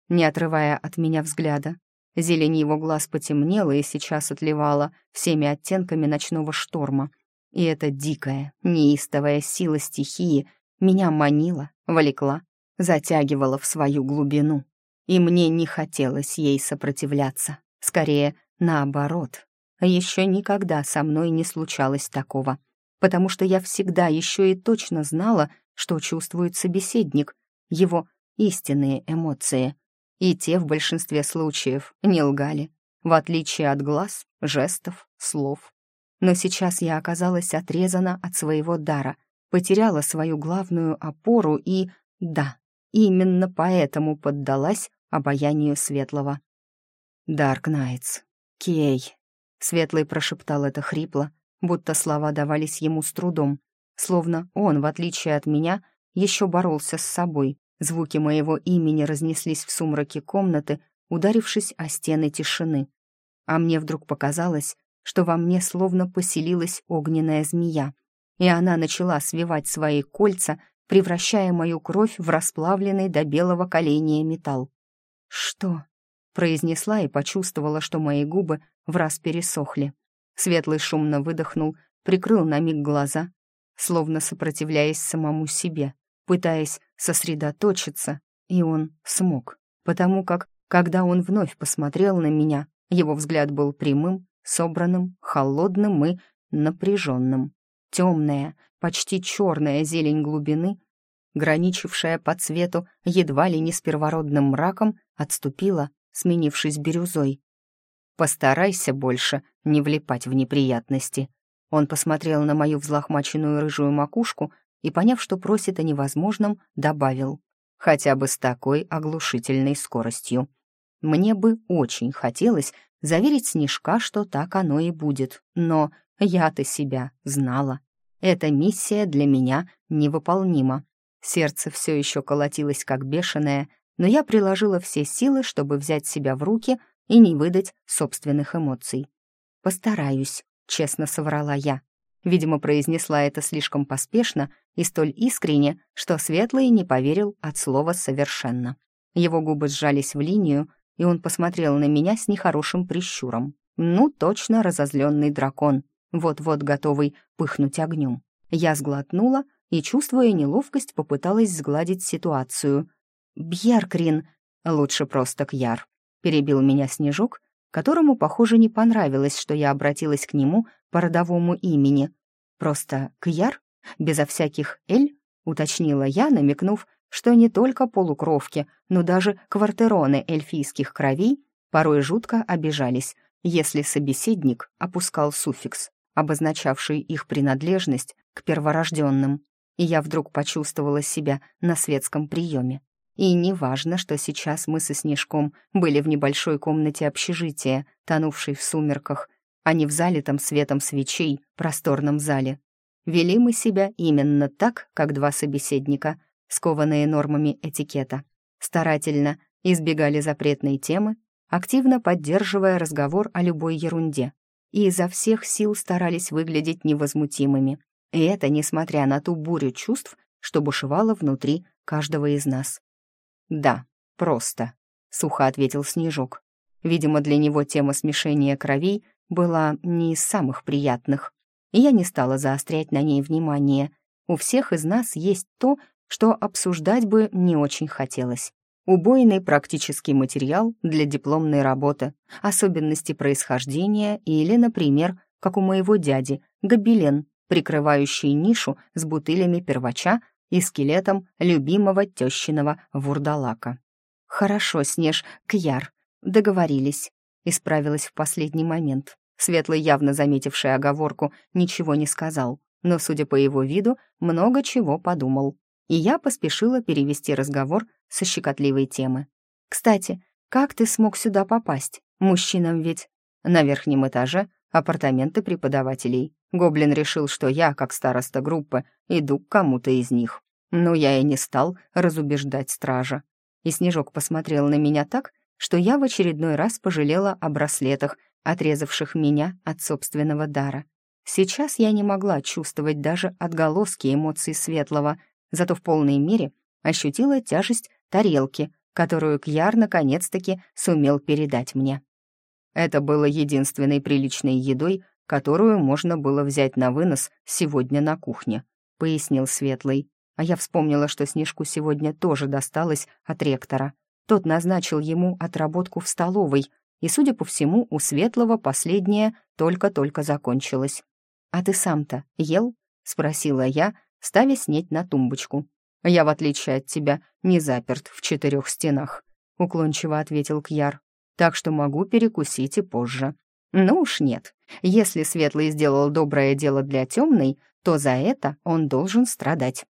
не отрывая от меня взгляда. Зелень его глаз потемнела и сейчас отливала всеми оттенками ночного шторма. И эта дикая, неистовая сила стихии меня манила, влекла, затягивала в свою глубину и мне не хотелось ей сопротивляться. Скорее, наоборот. Еще никогда со мной не случалось такого, потому что я всегда еще и точно знала, что чувствует собеседник, его истинные эмоции. И те в большинстве случаев не лгали, в отличие от глаз, жестов, слов. Но сейчас я оказалась отрезана от своего дара, потеряла свою главную опору и, да, именно поэтому поддалась обаянию Светлого. «Дарк Найтс, Кей», — Светлый прошептал это хрипло, будто слова давались ему с трудом, словно он, в отличие от меня, еще боролся с собой. Звуки моего имени разнеслись в сумраке комнаты, ударившись о стены тишины. А мне вдруг показалось, что во мне словно поселилась огненная змея, и она начала свивать свои кольца, превращая мою кровь в расплавленный до белого коления металл. «Что?» — произнесла и почувствовала, что мои губы в раз пересохли. Светлый шумно выдохнул, прикрыл на миг глаза, словно сопротивляясь самому себе, пытаясь сосредоточиться, и он смог, потому как, когда он вновь посмотрел на меня, его взгляд был прямым, собранным, холодным и напряженным. Темная, почти черная зелень глубины граничившая по цвету едва ли не с первородным мраком, отступила, сменившись бирюзой. «Постарайся больше не влипать в неприятности». Он посмотрел на мою взлохмаченную рыжую макушку и, поняв, что просит о невозможном, добавил. «Хотя бы с такой оглушительной скоростью. Мне бы очень хотелось заверить Снежка, что так оно и будет, но я-то себя знала. Эта миссия для меня невыполнима. Сердце все еще колотилось как бешеное, но я приложила все силы, чтобы взять себя в руки и не выдать собственных эмоций. «Постараюсь», — честно соврала я. Видимо, произнесла это слишком поспешно и столь искренне, что Светлый не поверил от слова совершенно. Его губы сжались в линию, и он посмотрел на меня с нехорошим прищуром. Ну, точно разозленный дракон, вот-вот готовый пыхнуть огнем. Я сглотнула и, чувствуя неловкость, попыталась сгладить ситуацию. «Бьяркрин!» «Лучше просто Кьяр», — перебил меня Снежок, которому, похоже, не понравилось, что я обратилась к нему по родовому имени. «Просто Кьяр? Безо всяких «эль»?» — уточнила я, намекнув, что не только полукровки, но даже квартероны эльфийских кровей порой жутко обижались, если собеседник опускал суффикс, обозначавший их принадлежность к перворожденным. И я вдруг почувствовала себя на светском приеме. И неважно, что сейчас мы со Снежком были в небольшой комнате общежития, тонувшей в сумерках, а не в залитом светом свечей просторном зале. Вели мы себя именно так, как два собеседника, скованные нормами этикета. Старательно избегали запретной темы, активно поддерживая разговор о любой ерунде, и изо всех сил старались выглядеть невозмутимыми. И это несмотря на ту бурю чувств, что бушевала внутри каждого из нас. «Да, просто», — сухо ответил Снежок. Видимо, для него тема смешения кровей была не из самых приятных, и я не стала заострять на ней внимание. У всех из нас есть то, что обсуждать бы не очень хотелось. Убойный практический материал для дипломной работы, особенности происхождения или, например, как у моего дяди, гобелен, прикрывающий нишу с бутылями первача и скелетом любимого тещиного вурдалака. «Хорошо, Снеж, Кьяр, договорились», — исправилась в последний момент. Светлый, явно заметивший оговорку, ничего не сказал, но, судя по его виду, много чего подумал и я поспешила перевести разговор со щекотливой темы. «Кстати, как ты смог сюда попасть? Мужчинам ведь...» На верхнем этаже апартаменты преподавателей. Гоблин решил, что я, как староста группы, иду к кому-то из них. Но я и не стал разубеждать стража. И Снежок посмотрел на меня так, что я в очередной раз пожалела о браслетах, отрезавших меня от собственного дара. Сейчас я не могла чувствовать даже отголоски эмоций Светлого, зато в полной мере ощутила тяжесть тарелки, которую Кьяр наконец-таки сумел передать мне. Это было единственной приличной едой, которую можно было взять на вынос сегодня на кухне, пояснил Светлый. А я вспомнила, что Снежку сегодня тоже досталось от ректора. Тот назначил ему отработку в столовой, и, судя по всему, у Светлого последнее только-только закончилось. «А ты сам-то ел?» — спросила я, ставя снеть на тумбочку. «Я, в отличие от тебя, не заперт в четырех стенах», — уклончиво ответил Кьяр. «Так что могу перекусить и позже». «Ну уж нет. Если Светлый сделал доброе дело для темной, то за это он должен страдать».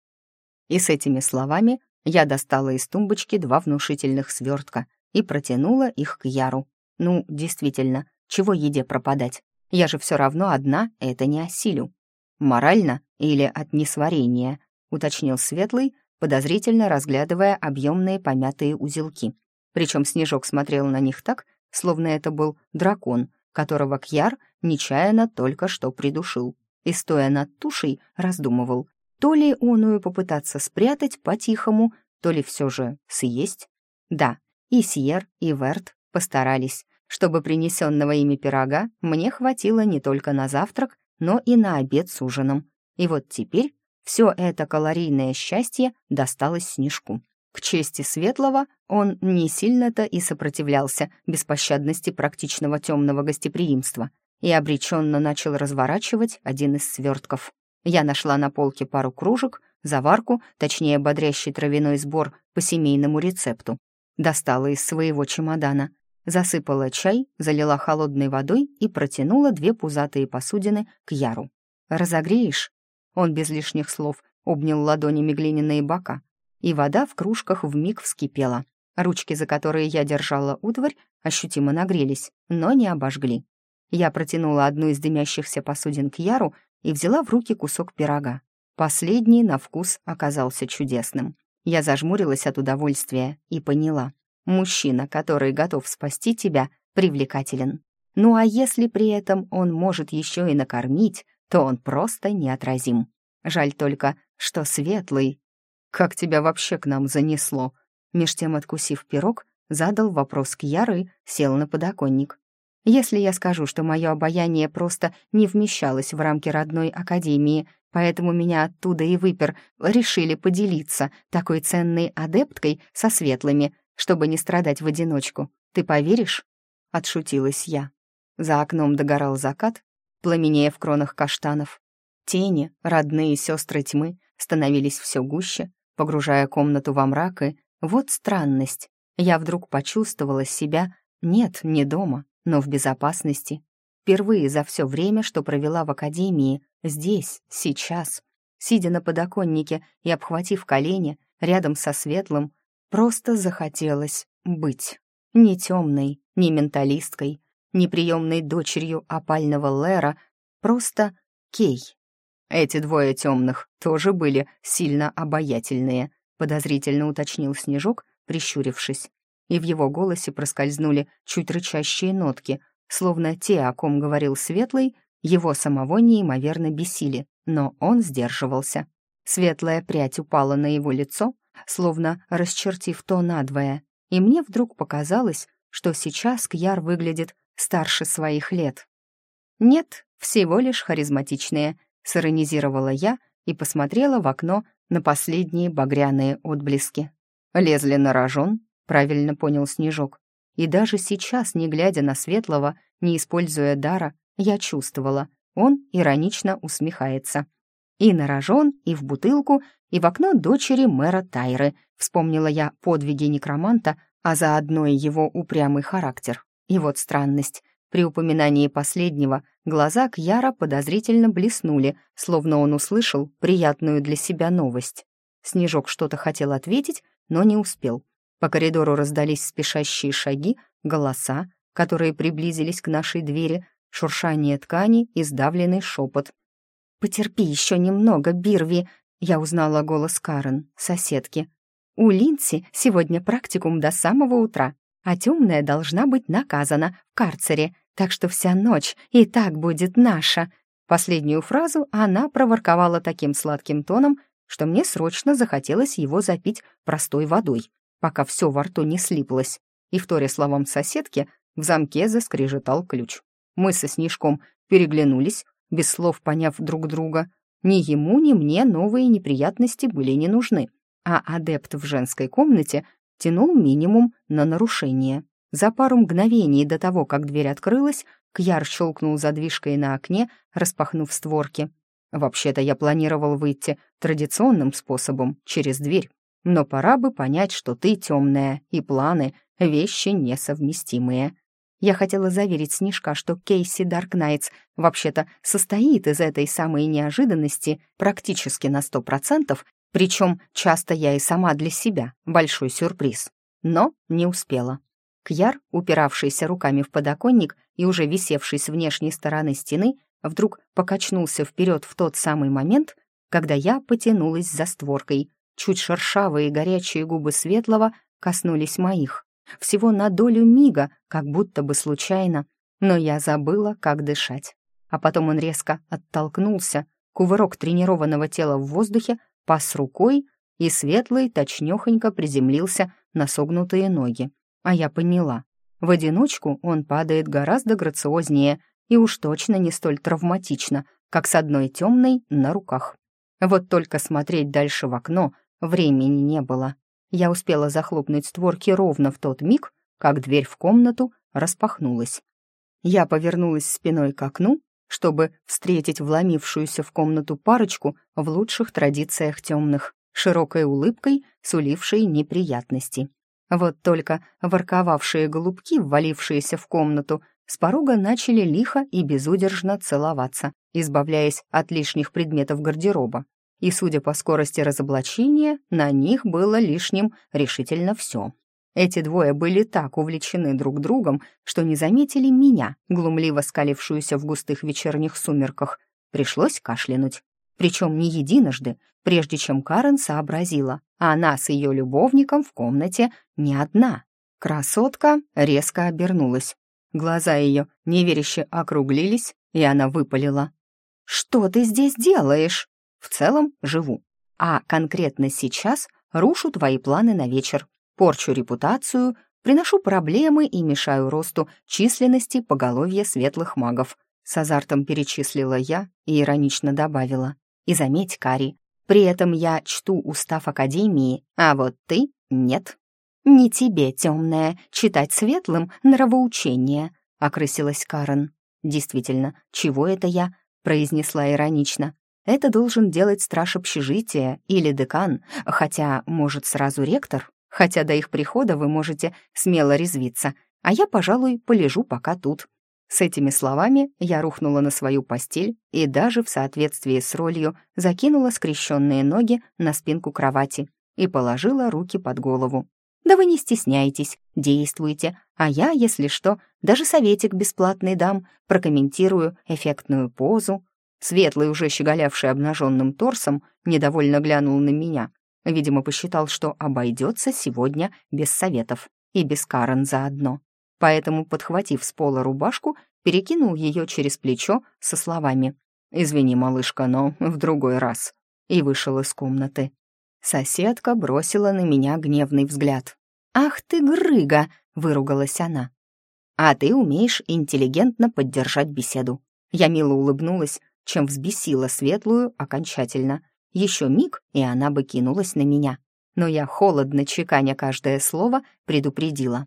И с этими словами я достала из тумбочки два внушительных свертка и протянула их к Яру. «Ну, действительно, чего еде пропадать? Я же все равно одна это не осилю». «Морально или от несварения?» — уточнил Светлый, подозрительно разглядывая объемные помятые узелки. Причем Снежок смотрел на них так, словно это был дракон, которого Кьяр нечаянно только что придушил. И, стоя над тушей, раздумывал, то ли оную попытаться спрятать по-тихому, то ли все же съесть. Да, и Сьер, и Верт постарались, чтобы принесенного ими пирога мне хватило не только на завтрак, но и на обед с ужином. И вот теперь все это калорийное счастье досталось Снежку. К чести Светлого он не сильно-то и сопротивлялся беспощадности практичного темного гостеприимства и обреченно начал разворачивать один из свертков. Я нашла на полке пару кружек, заварку, точнее бодрящий травяной сбор по семейному рецепту. Достала из своего чемодана засыпала чай, залила холодной водой и протянула две пузатые посудины к Яру. «Разогреешь?» Он без лишних слов обнял ладонями глиняные бока, и вода в кружках вмиг вскипела. Ручки, за которые я держала утварь, ощутимо нагрелись, но не обожгли. Я протянула одну из дымящихся посудин к Яру и взяла в руки кусок пирога. Последний на вкус оказался чудесным. Я зажмурилась от удовольствия и поняла. Мужчина, который готов спасти тебя, привлекателен. Ну а если при этом он может еще и накормить, то он просто неотразим. Жаль только, что светлый. «Как тебя вообще к нам занесло?» Меж тем, откусив пирог, задал вопрос к Яры, сел на подоконник. Если я скажу, что мое обаяние просто не вмещалось в рамки родной академии, поэтому меня оттуда и выпер, решили поделиться такой ценной адепткой со светлыми, чтобы не страдать в одиночку. Ты поверишь?» — отшутилась я. За окном догорал закат, пламенея в кронах каштанов. Тени, родные сестры тьмы, становились все гуще, погружая комнату во мрак, и вот странность. Я вдруг почувствовала себя, нет, не дома, но в безопасности. Впервые за все время, что провела в академии, здесь, сейчас, сидя на подоконнике и обхватив колени, рядом со светлым, просто захотелось быть. Не темной, не менталисткой, не приемной дочерью опального Лера, просто Кей. Эти двое темных тоже были сильно обаятельные, подозрительно уточнил Снежок, прищурившись и в его голосе проскользнули чуть рычащие нотки, словно те, о ком говорил Светлый, его самого неимоверно бесили, но он сдерживался. Светлая прядь упала на его лицо, словно расчертив то надвое, и мне вдруг показалось, что сейчас Кьяр выглядит старше своих лет. «Нет, всего лишь харизматичные», — сиронизировала я и посмотрела в окно на последние багряные отблески. Лезли на рожон, правильно понял Снежок. И даже сейчас, не глядя на Светлого, не используя дара, я чувствовала, он иронично усмехается. И на рожон, и в бутылку, и в окно дочери мэра Тайры, вспомнила я подвиги некроманта, а заодно и его упрямый характер. И вот странность. При упоминании последнего глаза Кьяра подозрительно блеснули, словно он услышал приятную для себя новость. Снежок что-то хотел ответить, но не успел. По коридору раздались спешащие шаги, голоса, которые приблизились к нашей двери, шуршание ткани и сдавленный шепот. «Потерпи еще немного, Бирви!» Я узнала голос Карен, соседки. «У Линси сегодня практикум до самого утра, а темная должна быть наказана в карцере, так что вся ночь и так будет наша». Последнюю фразу она проворковала таким сладким тоном, что мне срочно захотелось его запить простой водой пока все во рту не слиплось, и, вторя словам соседки, в замке заскрежетал ключ. Мы со Снежком переглянулись, без слов поняв друг друга. Ни ему, ни мне новые неприятности были не нужны, а адепт в женской комнате тянул минимум на нарушение. За пару мгновений до того, как дверь открылась, Кьяр щелкнул задвижкой на окне, распахнув створки. «Вообще-то я планировал выйти традиционным способом, через дверь, но пора бы понять, что ты темная, и планы — вещи несовместимые. Я хотела заверить Снежка, что Кейси Даркнайтс вообще-то состоит из этой самой неожиданности практически на сто процентов, причем часто я и сама для себя большой сюрприз. Но не успела. Кьяр, упиравшийся руками в подоконник и уже висевший с внешней стороны стены, вдруг покачнулся вперед в тот самый момент, когда я потянулась за створкой — Чуть шершавые горячие губы Светлого коснулись моих. Всего на долю мига, как будто бы случайно, но я забыла, как дышать. А потом он резко оттолкнулся, кувырок тренированного тела в воздухе, пас рукой, и Светлый точнёхонько приземлился на согнутые ноги. А я поняла. В одиночку он падает гораздо грациознее и уж точно не столь травматично, как с одной темной на руках. Вот только смотреть дальше в окно Времени не было. Я успела захлопнуть створки ровно в тот миг, как дверь в комнату распахнулась. Я повернулась спиной к окну, чтобы встретить вломившуюся в комнату парочку в лучших традициях темных, широкой улыбкой, сулившей неприятности. Вот только ворковавшие голубки, ввалившиеся в комнату, с порога начали лихо и безудержно целоваться, избавляясь от лишних предметов гардероба и, судя по скорости разоблачения, на них было лишним решительно все. Эти двое были так увлечены друг другом, что не заметили меня, глумливо скалившуюся в густых вечерних сумерках. Пришлось кашлянуть. причем не единожды, прежде чем Карен сообразила, а она с ее любовником в комнате не одна. Красотка резко обернулась. Глаза ее неверяще округлились, и она выпалила. «Что ты здесь делаешь?» «В целом живу. А конкретно сейчас рушу твои планы на вечер, порчу репутацию, приношу проблемы и мешаю росту численности поголовья светлых магов. С азартом перечислила я и иронично добавила. И заметь, Кари, при этом я чту устав Академии, а вот ты — нет. «Не тебе, темная, читать светлым нравоучение», — окрысилась Карен. «Действительно, чего это я?» — произнесла иронично. «Это должен делать страж общежития или декан, хотя, может, сразу ректор, хотя до их прихода вы можете смело резвиться, а я, пожалуй, полежу пока тут, с этими словами я рухнула на свою постель и даже в соответствии с ролью закинула скрещенные ноги на спинку кровати и положила руки под голову. «Да вы не стесняйтесь, действуйте, а я, если что, даже советик бесплатный дам, прокомментирую эффектную позу». Светлый, уже щеголявший обнаженным торсом, недовольно глянул на меня. Видимо, посчитал, что обойдется сегодня без советов и без Карен заодно поэтому, подхватив с пола рубашку, перекинул ее через плечо со словами «Извини, малышка, но в другой раз» и вышел из комнаты. Соседка бросила на меня гневный взгляд. «Ах ты, грыга!» — выругалась она. «А ты умеешь интеллигентно поддержать беседу». Я мило улыбнулась, чем взбесила светлую окончательно. Еще миг, и она бы кинулась на меня. Но я, холодно чеканя каждое слово, предупредила.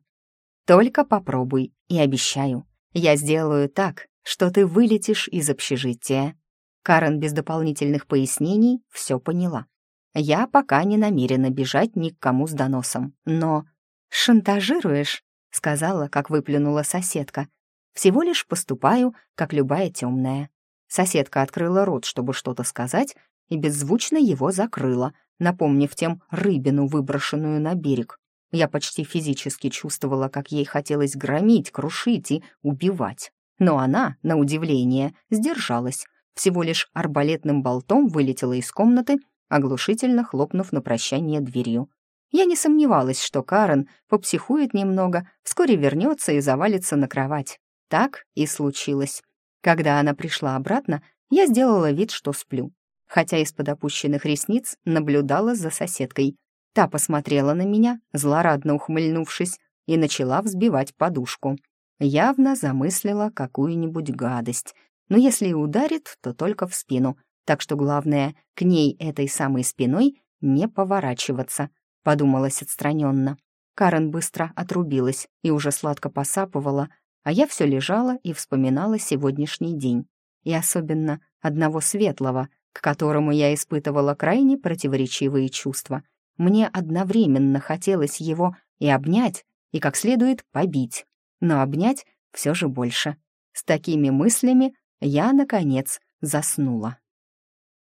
Только попробуй, и обещаю, я сделаю так, что ты вылетишь из общежития». Карен без дополнительных пояснений все поняла. Я пока не намерена бежать ни к кому с доносом, но... «Шантажируешь?» — сказала, как выплюнула соседка. «Всего лишь поступаю, как любая темная». Соседка открыла рот, чтобы что-то сказать, и беззвучно его закрыла, напомнив тем рыбину, выброшенную на берег. Я почти физически чувствовала, как ей хотелось громить, крушить и убивать. Но она, на удивление, сдержалась. Всего лишь арбалетным болтом вылетела из комнаты, оглушительно хлопнув на прощание дверью. Я не сомневалась, что Карен попсихует немного, вскоре вернется и завалится на кровать. Так и случилось. Когда она пришла обратно, я сделала вид, что сплю, хотя из-под опущенных ресниц наблюдала за соседкой. Та посмотрела на меня, злорадно ухмыльнувшись, и начала взбивать подушку. Явно замыслила какую-нибудь гадость, но если и ударит, то только в спину, так что главное, к ней этой самой спиной не поворачиваться, подумалась отстраненно. Карен быстро отрубилась и уже сладко посапывала, а я все лежала и вспоминала сегодняшний день. И особенно одного светлого, к которому я испытывала крайне противоречивые чувства — мне одновременно хотелось его и обнять, и как следует побить, но обнять все же больше. С такими мыслями я, наконец, заснула.